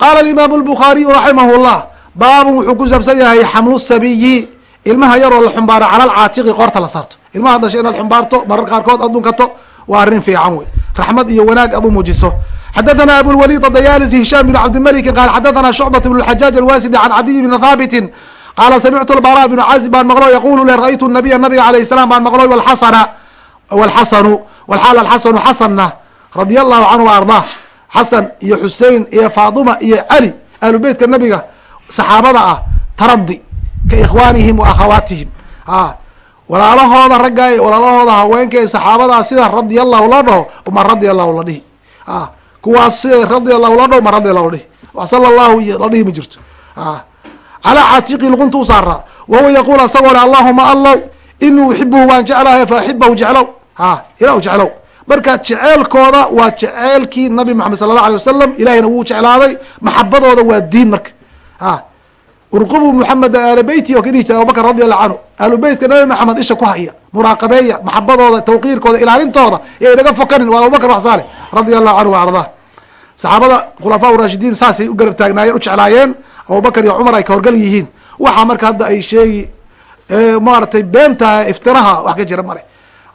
qaala imaamu lbukhaariyu raximah llah baabun wuxuu ku saabsan yahay xamlu sabiyi ilmaha yaroo la xumbaaro cala alcaatiqi qoorta la saarto. Ilmaha dasha inaad xumbaarto marar qaarkood aad dhunkato waa arrin fiican wey raxmad iyo wanaag aad u muujiso. Xadathana abulwalid adayaalisi hishaam bn cabdimalikin qaal xadathana shucbat bn lxajaaj alwaasidi can cadiy bni thaabitin qaala samictu lbara bnu cazib baan maqlo yaqulu le ra-ytu nabiya nabiga alayh salam baan maqlo walxasana walxasanu walxaal alxasanu xasanna radia allahu canhu wa xasan iyo xusein iyo faatuma iyo cali ahlu beytka nabiga saxaabada ah taradi ka ikhwaanihim wa a walaalahooda ragga walaalahooda haweenka ee saxaabadaa sida radia allahu la dhaho uma radia allahu la dhihi. A kuwaas sida radia allahu la dhaho ma radia allahu la dhihi. Wa sala allahu la dhihi ma jirto. A calaa caatiqi luqunta u saaraa wa huwa yaquul asagoo le allahuma allow inii uxibuhu waan jeclahay fa axibahu jeclow. Ha ilah jeclow. Marka jeceelkooda waa jeceelkii nabi maxamed sala allah alay wasalam ilahayna wuu jeclaaday maxabadooda waa diin marka. A urqubu muxameda aala beyti oo ka dhihi jira abubakr radi allahu canhu ahlu beytka nabi maxamed isha ku haya muraaqabeeya maxabadooda tawqiirkooda ilaalintooda iyo inaga fokanin waa abubakr waxsaale radia allahu canhu wa ardaa saxaabada khulafaa rashidiin saasay u garab taagnaayeen u jeclaayeen. Abubakar iyo cumar ay ka horgal yihiin. Waxa marka hadda ay sheegi maaratay beenta iftiraha wax ka jira male.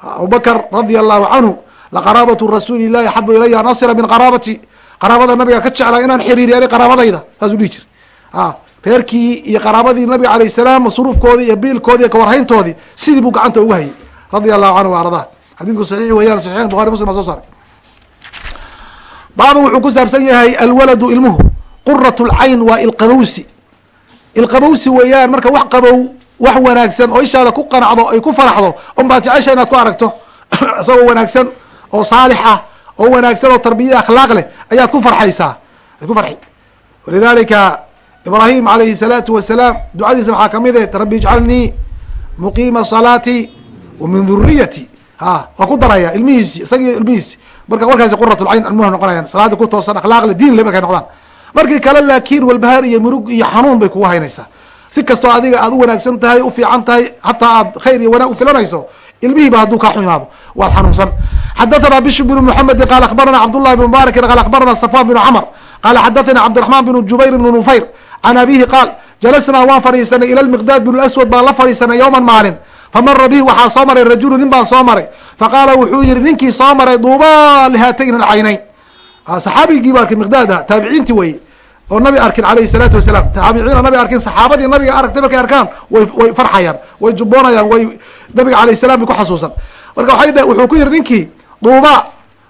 Abubakr radia allahu canhu laqaraabatu rasuuli llahi axabu ilaya an asila min qaraabati. Qaraabada nabiga ka jeclaa inaan xiriiriyo ani qaraabadayda saasuu dhihi jira reerkii iyo qaraabadii nabiga alayh salaam masruufkoodii iyo biilkoodii iyo kawarhayntoodii sidii buu gacanta ugu hayay. Radia allahu canhu wa ardaa xadiidku saxiix weeyaan saxiixan bukhari muslim baa soo saaray. Baabu wuxuu ku saabsan yahay alwaladu ilmuhu qurat lcayn waa ilqabowsi. Ilqabowsi weeyaan marka wax qabow wax wanaagsan oo ishaada ku qanacdo ay ku faraxdo un baad jecesha inaad ku aragto. Isagoo wanaagsan oo saalix ah oo wanaagsan oo tarbiya akhlaaq leh ayaad ku farxaysaa. Ad ku farxi. Walidalika ibraahim alayhi الsalaatu wasalaam ducadiisa maxaa ka mid e rabi ijcalnii muqiima salaati wa duriyati ha waa ku daraya ilmihiisi isagii ilmihiisi. Marka markaasi qurat lcayn noqonayaan salaada ku toosan akhlaaqle diin le markay noqdaan. Markii kale laakiin walbahaar iyo murug iyo xanuun bay kugu haynaysaa. Si kastoo adiga aad u wanaagsan tahay u fiican tahay hataa aad khayr iyo wanaag ufilanayso ilmihiiba hadduu kaa xumaado. Waad xanuunsan. Xadathana bishr bn mxamedi qaal akhbarana cabdullahi bn mubarakin qaal akhbarana safwan bn cmr qaala xadathana cabdiraxman bn jubayr bn nufayr can abihi qaal jalasnaa waan fadhiisanay ila miqdaad bn aswad baan la fadhiisanay yowman maalin famara bihi waxaa soo maray rajulu nin baa soo maray faqaala wuxuu yihi ninkii soo maray duuba lihaatayn alcaynayn saxaabigii ba arkay miqdaad ah taabiciinti weye oo nabi arkin alayhi salaatu wasalaam taabiciina nabi arkin saxaabadii nabiga aragtay markay arkaan way farxayaan way juboonayaan way nabiga alayh salam bay ku xasuusan marka waay wuxuu ku yihi ninkii duuba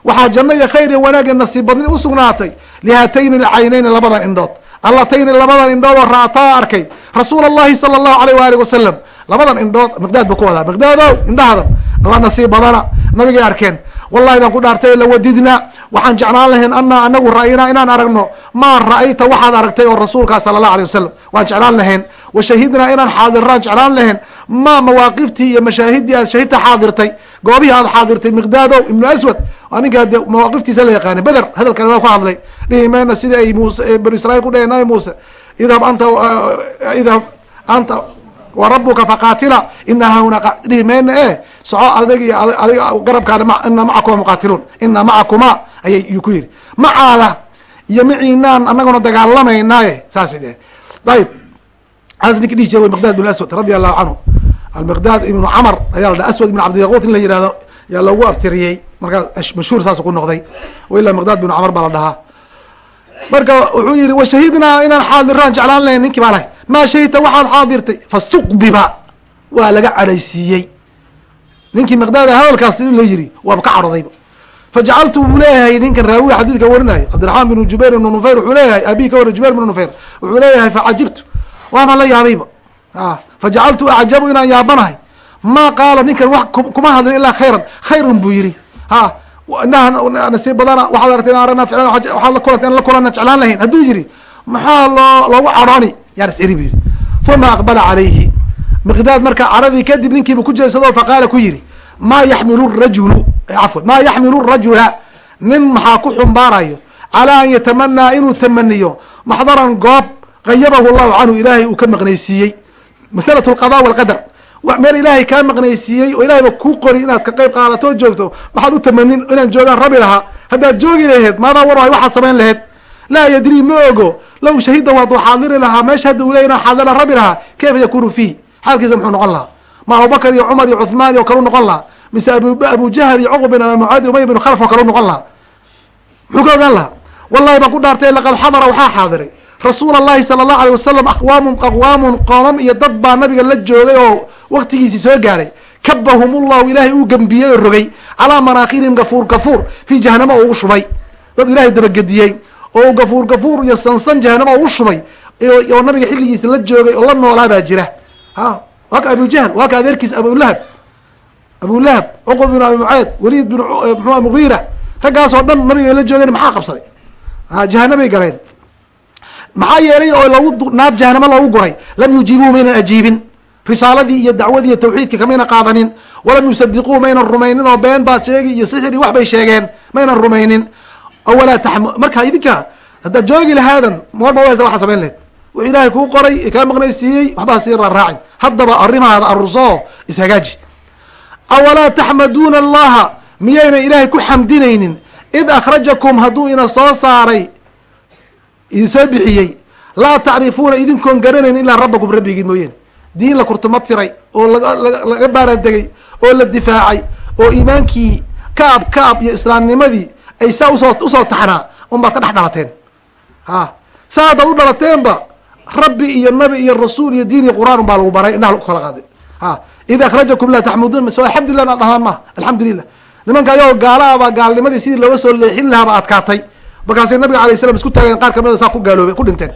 waxaa janno iyo khayr iyo wanaag iyo nasiib badni usugnaatay lihaatayni alcaynayni labadan indhood allatayni labadan indhood oo raataa arkay. Rasuul allahi sala allahu alayh waali wasalam labadan indhood miqdaad buu ku wadaa. Miqdaadow indhahadan alla nasiib badana. Nabigay arkeen wallahi baan ku dhaartay lawadidnaa waxaan jeclaan lahayn anaa anagu ra'aynaa inaan aragno. Maa ra'ayta waxaad aragtay oo rasuulkaa sala allah alay wasalam waan jeclaan lahayn. Wa shahidnaa inaan xaadiraan jeclaan lahayn. Maa mawaaqiftii iyo mashaahidii aad shahidta xaadirtay. Goobihii aad xaadirtay miqdaadow ibnu aswad. Waa de mawaaqiftiisa la yaqaanay. Beder hadalkan waa ku hadlay. Dhihi mayna sidii ay muuse banu israiil ku dhaheen nabi muuse. Idhab anta idhab anta warabuka faqaatila. Ina hahuna dhihi mayna e soco adig iyo adiga garabkaana ina macakuma muqaatiluun. Ina macakuma ayay yuu ku yidhi. Macaada iyo maciinaan anaguna dagaalamaynaaye saasay dheheen ayib aas ninka dhihi jira miqdaad bn aswad radia allahu canhu. Almiqdaad ibnu camr ayaa la dhaha aswad ibn cabdiyaqut in la yihahdo yaa loogu abtiriyey. Markaas mashhuur saas ku noqday. Wailaa miqdaad bn camr baa la dhahaa. Marka wuxuu yihi washahidnaa inaan xaadiraan jeclaan lahayn ninkii baa lahay maa shahidta waxaad xaadirtay fastuqdiba. Waa laga cadhaysiiyey. Ninkii miqdaada hadalkaas la yiri waaba ka cadhodayba fajacaltu wuu leeyahay ninkan raawiga xadiidka warinaayo cabdiraxmaan bn jubayr ibn nufayr wuxuu leeyahay abihi ka waran jubayr bn nufayr. Wuxuu leeyahay facajibtu. Waana la yaabayba fajacaltu acjabu inaan yaabanahay. Ma qaala ninkan wax kuma hadlin ilaa khayran. Khayrun buu yihi ha inaha nasiib badana waxaad aragtay in aragna waxaad la in la kulana jeclaan lahayn. Hadduu yihi maxaa loo loogu cadhooni yihi uma aqbala calayhi miqdaad marka caradii kadib ninkiiba ku jeedsado faqaala ku yihi maa yaxmilu rajulu cafwan maa yaxmilu rajula? Nin maxaa ku xumbaarayo? Calaa an yatamanaa inuu tamaniyo? Maxdaran goob qayabahu llahu canhu ilaahay uu ka maqnaysiiyey. Masalat alqada walqadar meel ilaahay kaa maqnaysiiyey oo ilahayba kuu qori inaad ka qayb qaadato joogto maxaad u tamanin inaan joogaan rabi lahaa? Haddaad joogi laheed maadaa war waxaad samayn laheed laa yadrii ma ogo low shahida waaduu xaadiri lahaa meesha hadda inaan xaadira rabi lahaa kayfa yakunu fiih xaalkiisa muxuu noqon lahaa ma abubakar iyo cumar iyo cuthmaan iyo kalu noqon lahaa mise abu jahl iyo cuqb bin mucaadi umay bin khalf oo kalu noqon lahaa muxuu ka ogaan lahaa wallahi baan ku dhaartay laqad xadara waxaa xaadiray rasuul allahi sala allahu alay wasalam aqwaamun aqwaamun qoomam iyo dad baa nabiga la joogay oo waktigiisii soo gaaray kabahum ullahu ilaahay uu gambiyey oo rogay calaa manaakirihim gafuur gafuur fii jahanamo oo ugu shubay dad ilaahay dabagediyey oo gafuur gafuur iyo sansan jahanamo ugu shubay oo nabiga xilligiisa la joogay oo la noolaa baa jira. Ha waa abu jahl waa ka adeerkiis abulahab abulahab cuqba bin abi mucayd waliid bin mxua mugiira raggaasoo dhan nabiga la joogeen maxaa qabsaday? Jahanamay galeen. Maxaa yeelay oo lagu naar jahanamo loogu guray lam yujiibuu maynan ajiibin. Risaaladii iyo dacwadii iyo tawxiidka kamayna qaadanin. Walam yusadiquu maynan rumaynin oo been baad sheegi iyo sixiri wax bay sheegeen maynan rumaynin walaa taxm marka idinka haddaad joogi lahaadan marba waysa waxa samayn lahed wuxuu ilaahay kuu qoray kaa maqnaysiiyey waxbaa sii raaraacin haddaba arrimahaada arusoo ishagaaji awalaa taxmaduuna allaha miyayna ilaahay ku xamdinaynin id akhrajakum hadduu ina soo saaray idin soo bixiyey laa tacrifuuna idinkoon garanayn ilaa rabbakum rabbigii mooyeen diin la kurtuma tiray oo laga baaraandegay oo la difaacay oo iimaankii kaab kaab iyo islaamnimadii ay saa u soo u soo taxnaa unbaad ka dhex dhalateen. Ha saa haddaad u dhalateenba rabbi iyo nabi iyo rasuul iyo diin iyo qur'aan baa lagu baray indhaha lagu kala qaaday ha id akhrajakum laa taxmuduun so alxamdulilah inaad dhahaan maha alxamdulilah nimanka ayagoo gaalaabaa gaalnimadii sidii looga soo leexin lahaaba adkaatay. Markaasay nabiga alay slam isku taageen qaar kamida saa ku gaaloobe ku dhinteen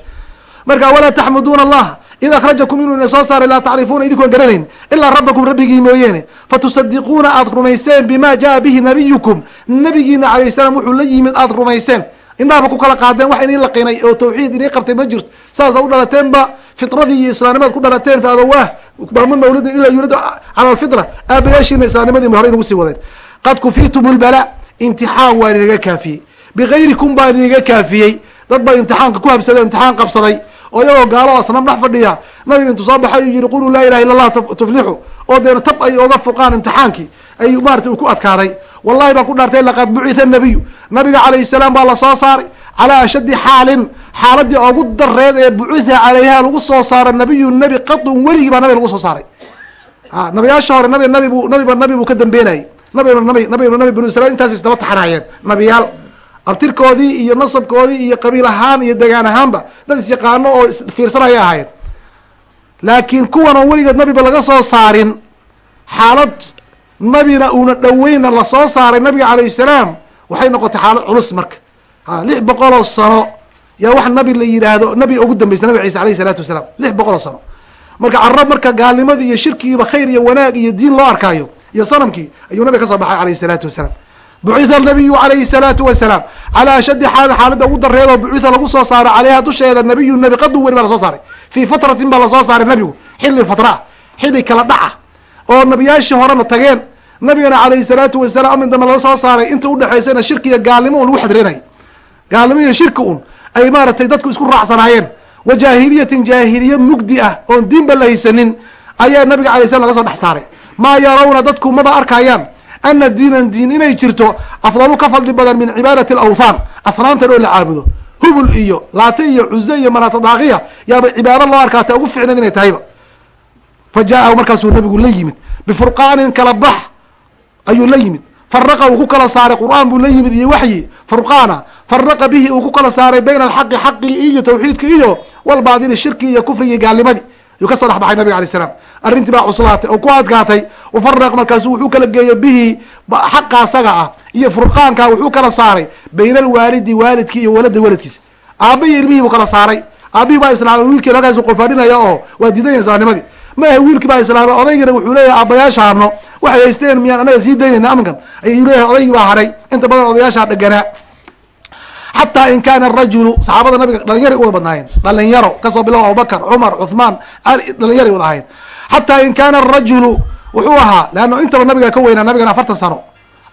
marka walaa taxmuduuna allah id akhrajakum inuu ina soo saaray laa tacrifuuna idinkoon garanayn ilaa rabbakum rabbigii mooyeene fatusadiquuna aad rumayseen bima jaa bihi nabiyukum. Nabigiina alayh salaam wuxuu la yimid aad rumayseen. Indhahaba ku kala qaadeen wax inii laqinay oo tawxiid inii qabtay ma jirto. Saasa u dhalateenba fitradii iyo islaamnimaad ku dhalateen fa abawaah maamun mawlidin ilaa yulad cala alfitra. Aabayaashiina islaamnimadii hore inagu sii wadeen. Qad kufitum lbala imtixaan waa inaga kaafiyey. Bigayrikum baa inaga kaafiyey dad baa imtixaanka ku habsaday imtixaan qabsaday oo iyagoo gaalo asnaam dhex fadhiya. Nabiga intuu soo baxay uu yihi quluu laa ilaha illa allah tuflixu. Oo deena tab ay oga fuqaan imtixaankii ay maarata uu ku adkaaday. Wallahi baan ku dhaartay laqad bucitha nabiyu nabiga calayhi salaam baa la soo saaray calaa ashaddi xaalin xaaladii ugu dareed ee bucitha calayha lagu soo saaro nabiyu nebi qadun weligii baa nabiga lagu soo saaray. A nabiyaasha hore nabi nabi bu nabiba nabi buu ka dambeynayay. Nabiba nabi nabiba nabi banu israil intaas isdaba taxanaayeen nabiyaal abtirkoodii iyo nasabkoodii iyo qabiil ahaan iyo degaan ahaanba dad isyaqaano oo isfiirsanaya ahaayeen laakiin kuwan oo weligeed nabiba laga soo saarin xaalad nabina uuna dhoweyna la soo saaray nabiga calayh salaam waxay noqotay xaalad culus marka. A lix boqol oo sano yaa wax nabi la yidhaahdo nabiga ugu dambaysa nabi ciise alayh isalaatu wasalaam. Lix boqol oo sano. Marka carab marka gaalnimadii iyo shirkigiiba khayr iyo wanaag iyo diin loo arkaayo iyo sanamkii ayuu nabiga ka soo baxay alayh isalaatu wasalaam bucitha nabiyu alayhi salaatu wasalaam calaa ashaddi xaalin xaalada ugu dareedoo bucitha lagu soo saaray caleyha dusheeda nabiyu nabi qadun weli baa la soo saaray fii fatratin baa la soo saaray nabigu xilli fatra xilli kala dhaca oo nabiyaashii horena tageen nabigana calayhi salaatu wasalaam amin dambe laga soo saaray inta udhexaysana shirki iyo gaalnimo un lagu xadrinay gaalnimo iyo shirki un ay maaratay dadku isku raacsanaayeen wa jaahiliyatin jaahiliye mugdi ah oon diinba la haysanin ayaa nabiga alay slam laga soo dhex saaray maa yarawna dadku maba arkayaan ana diinan diin inay jirto afdalu ka fadli badan min cibaadati alawthaan asnaamtan oo la caabudo hubul iyo laate iyo cuze iyo manaata daaqiya yaaba cibaado loo arkaata ugu ficneed inay tahayba fa jaa markaasuu nabigu la yimid bifurqaanin kala bax ayuu la yimid faraqa uu ku kala saaray qur'aan buu la yimid iyo waxyi furqaana faraqa bihi uu ku kala saaray bayna alxaqi xaqii iyo tawxiidka iyo walbaadili shirki iyo kufrigi gaalnimadii yuu ka soo dhex baxay nabiga alay slam arrintii baa cuslaatay oo ku adkaatay wafaraq markaasu wuxuu kala geeyey bihi xaqa asaga ah iyo furqaanka wuxuu kala saaray bayna alwaalidi waalidkii iyo walada waladkiisa aaba iyo ilmihii buu kala saaray. Aabihii baa islaamay wiilkii halkaasu qofaadhinaya oo waa diidanya islaamnimadii. Ma ahe wiilkii baa islaamay odaygina wuxuu leeyahay aabayaashaano waxay haysteen miyaan anaga sii daynayna aminkan ayuu leeyahay odaygii baa hadhay inta badan odayaashaa dheganaa xataa in kaana rajulu saxaabada nabiga dhalinyara u wada badnaayeen. Dhalinyaro ka soo bilow abubakar cumar cuthmaan cali dhalinyaray wada ahayen xataa in kaana arajulu wuxuu ahaa leanna intaba nabiga ka weynaa nabigana afartan sano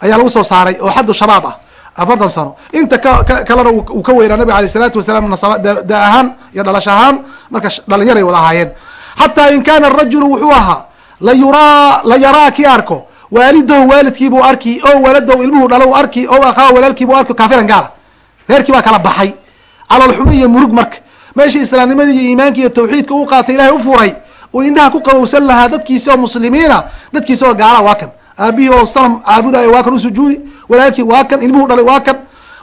ayaa lagu soo saaray oo xaddu shabaab ah afartan sano. Inta ka kalena uu ka weynaa nabiga aleyh isalaatu wasalaam da ahaan iyo dhalash ahaan marka dhalinyaray wada ahaayeen. Xataa in kaana arajulu wuxuu ahaa la yuraa la yaraa kii arko waalidahu waalidkiibuu arki o waladahu ilmuhu dhalo arki o akhaa walaalkiibuu arki kaafiran gaala reerkii baa kala baxay. Calolxumo iyo murug marka meeshii islaamnimadii iyo iimaanki iyo tawxiidka u qaatay ilahay u furay. Uu indhaha ku qabowsan lahaa dadkiisi oo muslimiina dadkiisi oo gaala waa kan. Aabihii oo sanam caabudayo waa kan u sujuudi walaalkii waa kan ilmuhu dhalay waa kan.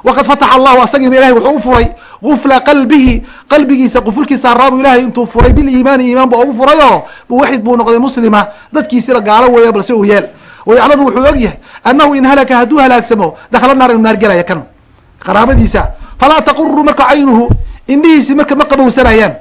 Waqad fataxa allahu asagiina ilahay wuxuu u furay. Gufla qalbihi qalbigiisa qufulkiisa haraabu ilahay intuu furay. Biliimaani iimaan ba ugu furayoo muwaxid buu noqday muslima. Dadkiisina gaalo weeya balse uu yeel. Wayaclamu wuxuu og yahay annahu in halaka hadduu halaagsamo dakla naar inu naar gelaya kan qaraabadiisa. Falaa taquru marka caynuhu indhihiisi marka ma qabowsanayaan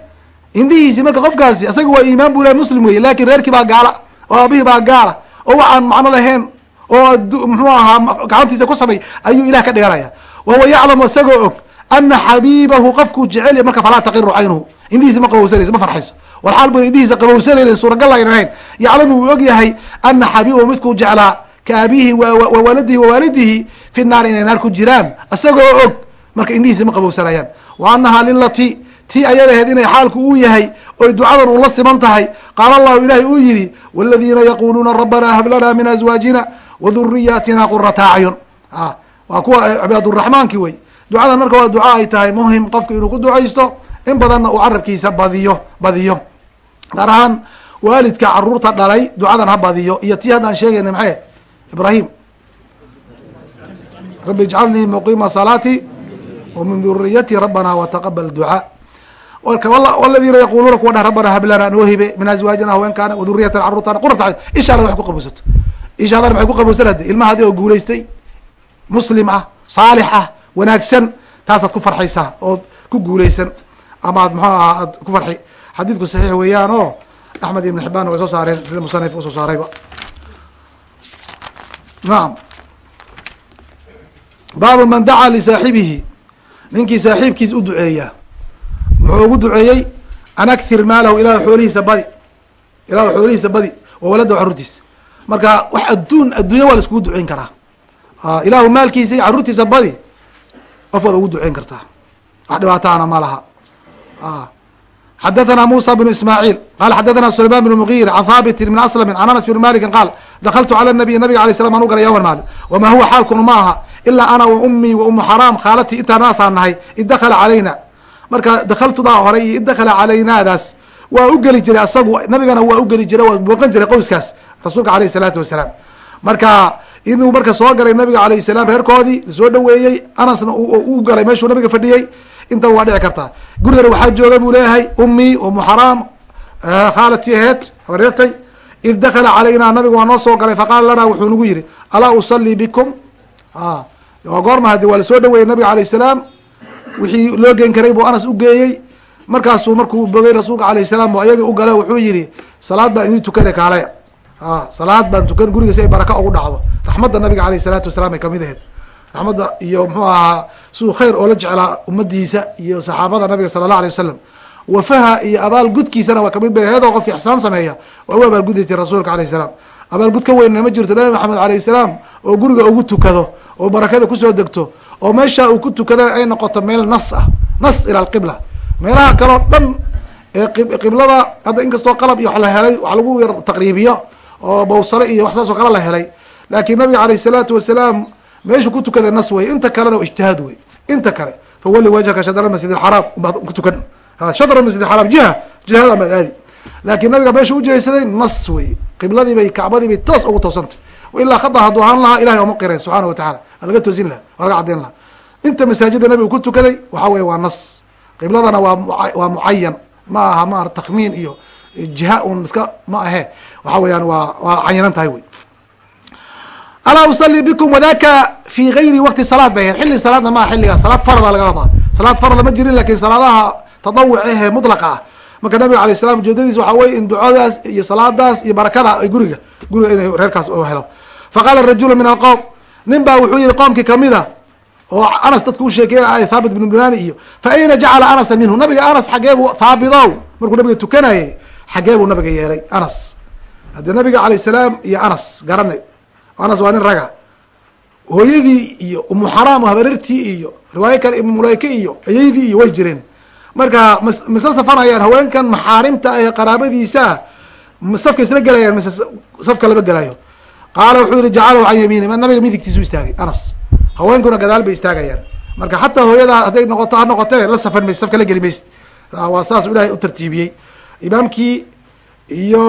indhihiisi marka qofkaasi isaga waa iimaan bu lah muslim wey laakiin reerkii baa gaala oo aabihii baa gaala oo waxaan macno lahayn oo muxuu ahaa gacantiisa ku samay ayuu ilah ka dhiganaya. Wahuwa yaclamu isagoo og ana xabiibahu qofkuu jecel marka falaa taqiru caynuhu. Indhihiisa ma qabowsanayso ma farxayso. Walxaal bu indhihiisa qabowsanayna suuragal aynan ahayn. Yaclamu uu og yahay ana xabiibahu midkuu jeclaa ka abiihi wa waladihi wa waalidihi fi naar inay naar ku jiraan. Isagoo og marka indhihiisa ma qabowsanayaan wa anahaa lilati tii ayadaheed inay xaalku uu yahay oy ducadan ula siman tahay qaala allahu ilahi uu yihi waladiina yaquluuna rabbana hab lana min azwaajina waduriyaatina qurata acyun waa kuwa cibaaduraxmaanki wey. Ducadan marka waa duca ay tahay muhiim qofka inuu ku ducaysto in badanna uu carabkiisa badiyo badiyo. Gaar ahaan waalidka carruurta dhalay ducadan ha badiyo iyo tii haddaan sheegayna maxay ibrahim. Rabi ijcalnii muqiima salaati wa min duriyati rabbana wataqabal ducaa waladiina yaquluuna kuwa dheh rabbana hablana noo hibe min azwaajina haweenkaana waduriyatan caruurtaana qurata ishaada wax ku qabowsato ishaadana maxay ku qabowsan hade ilmaha adi oo guulaystay. Muslim ah saalix ah wanaagsan taasaad ku farxaysaa ood ku guulaysan. Ama ad ahaa aad ku farxi. Xadiidku saxiix weeyaan oo axmed ibn xibaan way soo saareen sida musanifka u soo saarayba nacam baabu man dacaa lisaaxibihi ninkii saaxiibkiis u duceeya muxuu ugu duceeyey an akthir maalahu ilah xoolihiisa badi. Ilah xoolihiisa badi wa walada carruurtiisa marka wax adduun adduunya waa la iskugu duceyn karaa. Ilaahu maalkiisa iyo carruurtiisa badi qof waad ugu duceyn kartaa. Wax dhibaataana ma laha xadathana musa bnu ismaaciil qala xadathana sulayman bn mugiir can haabitin bn aslami can anas bn maliki qaal dakaltu cala nabiy nabiga alay slam an u galay yawman maalin wamaa huwa xaalkuna ma aha ilaa ana wa ummii wa umu xaraam khaalatii intaa naasaan nahay id dakala calayna marka dakaltudaa hore iyo id dakala calaynaadaas waa u geli jiray asagu nabigana waa u geli jiray waa booqan jiray qowskaas rasuulka aleyh isalaatu wasalaam marka inuu marka soo galay nabiga alayh salaam reerkoodii la soo dhaweeyey anasna u galay meeshuu nabiga fadhiyey intaba waa dhici kartaa gurigana waxaa jooga buu leeyahay ummii umu xaraam khaalatii aheed habareertay id dakala calaynaa nabiga waa noo soo galay faqaala lanaa wuxuu nagu yihi alaa usalii bikum? Waa goorma hadi waa la soo dhaweeyey nabiga alayh salaam. Wixii loo geen karay buu anas ugeeyey markaasuu markuu bogay rasuulka alayh salaam ayaga u gale wuxuu yihi salaad baan inii tukane kaalaya salaad baan tukan guriga si ay baraka ugu dhacdo. Raxmadda nabiga aleyh salaatu wasalaam ay ka mid aheyd raxmadda iyo muxuu ahaa siduu khayr oola jeclaa ummadiisa iyo saxaabada nabiga sala allah alay wasalam wafaha iyo abaal gudkiisana waa ka mid bay aheed oo qofki ixsaan sameeya waa u abaalgudi jira rasuulka alayh salaam. Abaalgud ka weynna ma jirto nabi maxamed alayh salaam oo guriga ugu tukado oo barakada ku soo degto oo meesha uu ku tukadana ay noqoto meel nas ah nas ila alqibla meelaha kaleo dhan ee qiblada hadda inkastoo qalab iyo wax la helay wax lagu yar taqriibiyo oo bawsale iyo wax saas oo kale la helay. Laakiin nabiga alayh salaatu wasalaam meeshuu ku tukada nas wey inta kalena ijtihaad wey inta kale. Fawali wajhaka shadr masjid axaraam ubaad ku tukan. Shadr masjid axaraam jiha jihada maad aadi. Laakiin nabiga meesha ujihaysaday nas wey qibladii bay kacbadii bay toos ugu toosantay. Ilaa khada hadduu ahaan lahaa ilahay ooma qireen subxaana watacala waa laga toosin laha waa laga caddeyn lahaa. Inta masaajida nabiga ku tukaday waxa weye waa nas. Qibladana waa waa mucayan ma aha ma takmiin iyo jiha un iska ma ahe waxa weeyaan waa waa cayinan tahay wey alaa usalii bikum wadaka fi gayri waqti salaad bay. Ahayd xilli salaadna maa xilligaas salaad farada laga wadaa salaad farada ma jirin laakiin salaadaha tadawuc ahee mutlaqa ah. Marka nabiga alay salam ujeedadiis waxa weye in ducadaas iyo salaadaas iyo barakada ay guriga guriga inay reerkaas oo helo. Faqaala rajulu min alqowm nin baa wuxuu yihi qoomkii kamida oo anas dadka usheekeynay thaabit bnu bunani iyo fa ayna jacala anasa minhu? Nabiga anas xageebuu thaabidow markuu nabiga tukanayay xagee buu nabiga yeelay anas. Haddii nabiga alayh salaam iyo anas garanay anas waa nin raga. Hooyadii iyo umu xaraam habarirtii iyo riwaayo kale ibnu mulayke iyo ayaydii iyo way jireen. Marka mas mise safanayaan haweenkan maxaarimta ee qaraabadiisa safka isla gelayaan mise safka lama gelayo qaala wuxuu yihi jacalahu can yamiini nabiga midigtiisu istaagay anas. Haweenkuna gadaal bay istaagayaan. Marka xataa hooyada hadday noqoto ha noqotee la safan maysid safka la geli maysid waa saas ilahay u tartiibiyey. Imaamkii iyo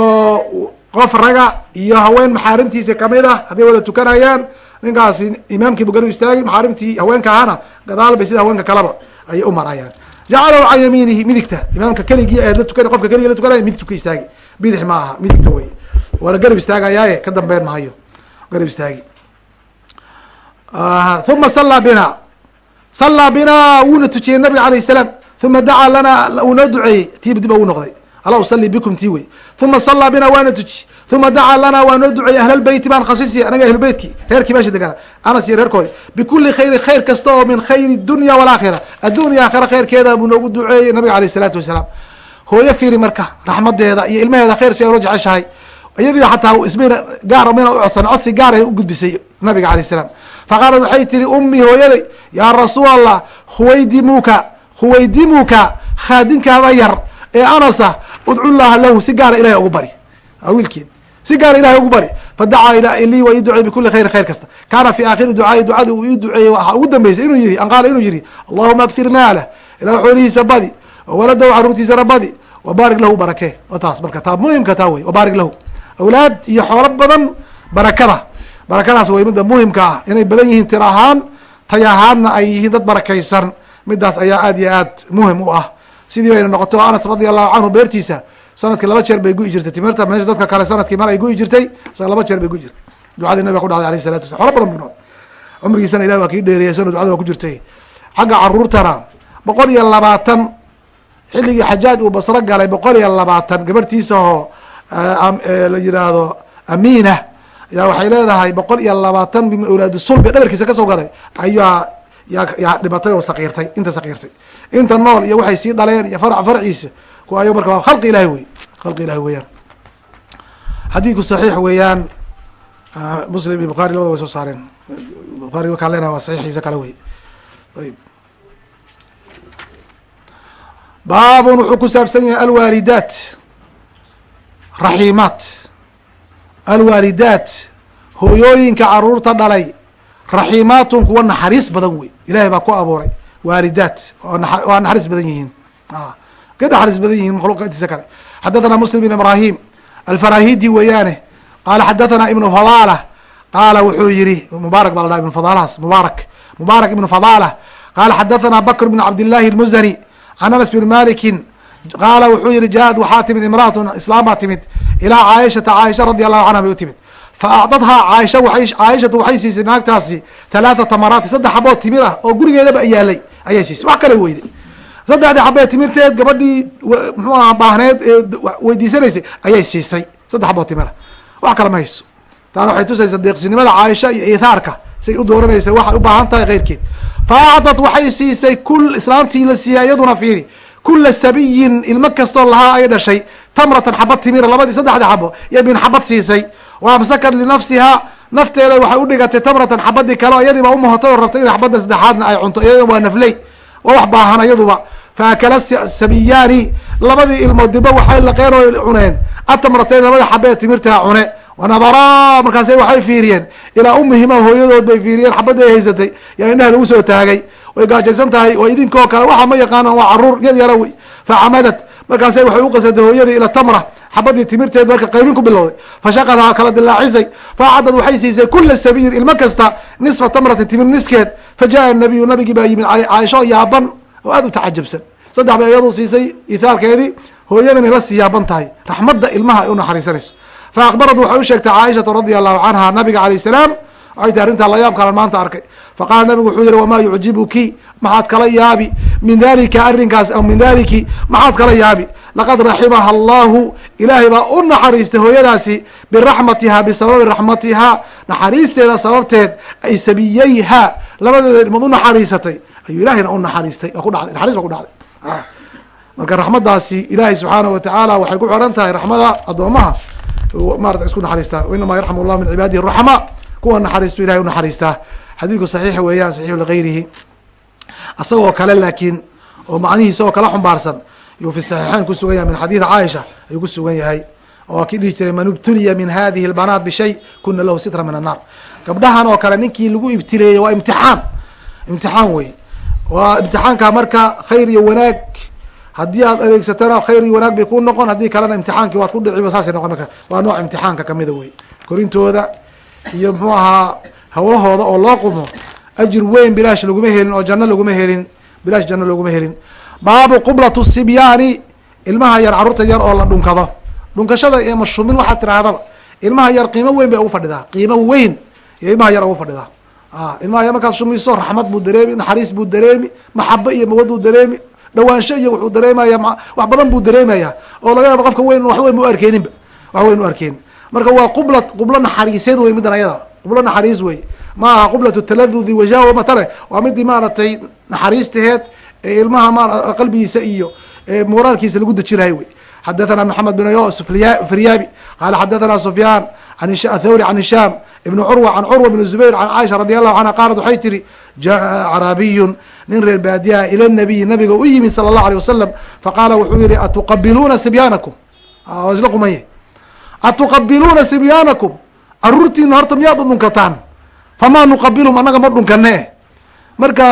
qof raga iyo haween maxaarimtiisa ka mid ah hadday wada tukanayaan ninkaasi imaamkiibu garab istaagay maxaarimtii haweenka ahana gadaal bay sida haweenka kaleba ayay u marayaan. Jacalahu can yamiinihi midigta imaamka keligii aad la tukan qofka keligii la tukanaya midigtu ka istaagi bidix ma aha midigta wey waana garab istaagayaaye ka dambeyn mahayo garab istaagi. Uma sallaa bina. Sallaa binaa wuuna tujiyey nabiga alayh salaam. Uma dacaa lana uu noo duceeyey tiib dib ugu noqday ala usali bikum tii wey uma salaa bina waana tuji. Uma dacaa lana waa noo duceeyey ahlalbeyti baan khasisi anaga ahlulbeytki reerkii meesha degana. Anas iyo reerkoodi bikuli khayrin khayr kasta oo min khayri dunya walaakhira addunya aakhira khayrkeeda buu noogu duceeyey nabiga aleyh isalaatu wasalaam. Hooyo fiiri marka raxmadeeda iyo ilmaheeda khayr si ay ula jeceshahay. Iyadii xataa ismayna gaar mayna u codsan codsi gaar ay u gudbisay nabiga alayh salaam. Faqaalat waxay tihi ummi hooyaday yaa rasuul allah huwaydimuka huwaydimuka khaadinkaada yar ee anasa udcu lahu si gaara ilahay ugu bari. Wiilkeed si gaara ilahay ugu bari. Fadacaa lii waa ii duceey bikuli khayrin khayr kasta. Kaana fi aakhiri ducaai ducadii uu ii duceeyey waxaa ugu dambeysay inuu yihi an qaala inuu yihi allahuma aktir maalah ilah xoolihiisa badi wawaladahu caruurtiisana badi wabaarik lahu barakee taas marka taa muhimka taa wey wabaarik lahu. Awlaad iyo xoolo badan barakada. Barakadaas way midda muhimka ah. Inay badan yihiin tir ahaan tay ahaanna ay yihiin dad barakaysan. Midaas ayaa aad iyo aad muhiim u ah sidii bayna noqoto anas radi allahu canhu beertiisa sannadkii laba jeer bay gu'i jirtay. Timirta meesha dadka kale sannadkii mar ay gu'i jirtay isaga laba jeer bay gu'i jirtay. Ducadii nabiga ku dhacday alayh salatu wasala xoolo badan bu noqday cumrigiisana ilahi waa kii dheeriyay sano ducada waa ku jirtay. Xagga caruurtana boqol iyo labaatan xilligii xajaaj uu basro galay boqol iyo labaatan gabarhtiisa oo la yiraahdo amiina ayaa waxay leedahay boqol iyo labaatan awlaadu sulbi dhabarkiisa ka soo galay ayaa yaa dhimatay oo sakiirtay inta sakiirtay inta nool iyo waxay sii dhaleen iyo farc farciisa kuwa ayo marka waa khalqi ilahi wey khalqi ilahi weeyaan. Xadiidku saxiix weeyaan muslim iyo bukhari labada way soo saareen. Bukhari markaan leenahay waa saxiixiisa kale wey ayib. Baabun wuxuu ku saabsan yahay alwaalidaat raxiimaat. Alwaalidaat hooyooyinka carruurta dhalay raxiimaatun kuwa naxariis badan wey ilahay baa ku abuuray. Waalidaat waa naxariis badan yihiin. Ka naxariis badan yihiin makhluuqa intiisa kale. Xadathana muslim bin ibrahim alfarahidi weeyaane qaala xadathana ibnu fadala qaala wuxuu yihi mubaarak baa la dhaha ibnu fadalahaas mubaarak mubaarak ibnu fadala qaala xadathana bakr bn cabdillahi almuzani can anas bin malikin qaala wuxuu yihi jaaad waxaa timid imraatun islaam baa timid ilaa caaishata caaisha radi allahu canha bay u timid fa acdadhaa caaisha caaishatu waxay siisay naagtaasi talaata tamaraati saddex xabood timir ah oo gurigeedaba yaalay ayay siisay wax kale weyday saddexdii xabee timirteed gabadhii mxuu aha baahneed ee weydiisanaysay ayay siisay saddex xabood timir wax kale ma hayso taana waxay tusaysaa deeqsinimada caaisha iyo iithaarka say u dooranaysa waxay u baahan tahay keyrkeed fa acdad waxay siisay kul islaamtii la siiyay iyaduna fiiri kula sabiyin ilmo kastoo lahaa ay dhashay tamratan xabad timira labadii saddexdii xabo iyo bin xabad siisay wa amsakat linafsiha nafteeda waxay udhigatay tamratan xabadii kale iyadiiba umahoto oo rabtay in xabadda saddexaadna ay cunto iyada waa nafley waa wax baahan iyaduba. Faakala sabiyaani labadii ilmood diba waxay laqeen oo cuneen. Atamratayn labada xabee timirtaa cune. Wanadaraa markaase waxay fiiriyeen. Ilaa umihima hooyadood bay fiiriyeen xabadii ay haysatay. Yaa indhaha lagu soo taagay. Way gaajaysan tahay waa idinkoo kale waxa ma yaqaanaan waa carruur yar yara wey facamadat markaase waxay uqasatay hooyadii ila tamra xabadii timirteed marka qaybin ku bilowday. Fashaqadaha kala dilaacisay faacadad waxay siisay kula sabiyin ilmo kasta nisfa tamratin timir niskeed. Fajaءa nabiyu nabigii baa yimid caaisho yaaban oo aad u tacajabsan. Saddex bay iyadu siisay ithaalkeedii hooyadani la sii yaaban tahay. Raxmadda ilmaha ay u naxariisanayso. Fa akbarad waxay u sheegtay caaishata radia allahu canha nabiga alayh salaam waxay tahi arrintaa la yaab kalan maanta arkay. Faqaala nabigu wuxuu yihi wamaa yucjibuki? Maxaad kala yaabi. Min dalika arrinkaas aw min daliki maxaad kala yaabi. Laqad raximaha allahu ilaahay baa u naxariistay hooyadaasi biraxmatiha bisababi raxmatiha naxariisteeda sababteed ay sabiyeyha labadeeda ilmood u naxariisatay ayuu ilahayna u naxariistay. Waa ku dhacday naxariis baa ku dhacday. Marka raxmadaasi ilaahay subxaanahu watacaala waxay ku xiran tahay raxmada addoomaha. Maarata isku naxariistaan. Inamaa yarxam llahu min cibaadihi raxma kuwa naxariistu ilahay u naxariistaa xadiidku saxiix weeyaan saxiixu ligayrihi asagoo kale laakiin oo macnihiisa oo kala xumbaarsan yuu fi saxiixeyn ku sugan yahay min xadiidi caaisha ayuu ku sugan yahay oo kii dhihi jiray man ibtuliya min hadihi lbanaat bishay kuna lahu sitra min annaar. Gabdhahan oo kale ninkii lagu ibtileeyey waa imtixaan. Imtixaan wey waa imtixaanka marka khayr iyo wanaag. Haddii aad adeegsatana khayr iyo wanaag bay ku noqon haddii kalena imtixaankii waad ku dhiciba saasay noqon marka. Waa nooc imtixaanka kamida wey korintooda iyo muxuu ahaa hawlahooda oo loo qumo ajir weyn bilaash laguma helin oo janno laguma helin bilaash janno laguma helin. Baabu qublatu sibyaani ilmaha yar carruurta yar oo la dhunkado. Dhunkashada iyo mashumin waxaad tirahdaba ilmaha yar qiimo weyn bay ugu fadhidaa qiimo weyn iyo ilmaha yar ugu fadhidaa. Ilmaha yar markaad shumiso raxmad buu dareemi naxariis buu dareemi maxabo iyo mawad buu dareemi dhawaansho iyo wuxuu dareemaya wax badan buu dareemaya oo laga yaabo qofka weyn wax weyn mu arkeeninba wax weyn u arkeen marka waa qubla qublo naxariiseed wey middan ayada. Qublo naxariis wey ma aha qublat taladudi wajah matale waa midii maaragtay naxariistaheed ee ilmaha ma qalbigiisa iyo moraalkiisa lagu dejinayo wey xadathana maxamed bin yos firyaabi qala xadathana sufyaan thawri can hishaam ibn curwa can curwa bn zubayr can caaisha radi allahu canha qaalat waxay tiri jaa acraabiyun nin reer baadiyaha ila nabiyi nabiga u yimid sala allahu alيh wasalam faqaala wuxuu yihi atuqabiluuna sibyaanakum isla qumanye atuqabiluuna sibyaanakum caruurtiina horta miyaad u dhunkataan famaa nuqabilhum annaga ma dhunkane marka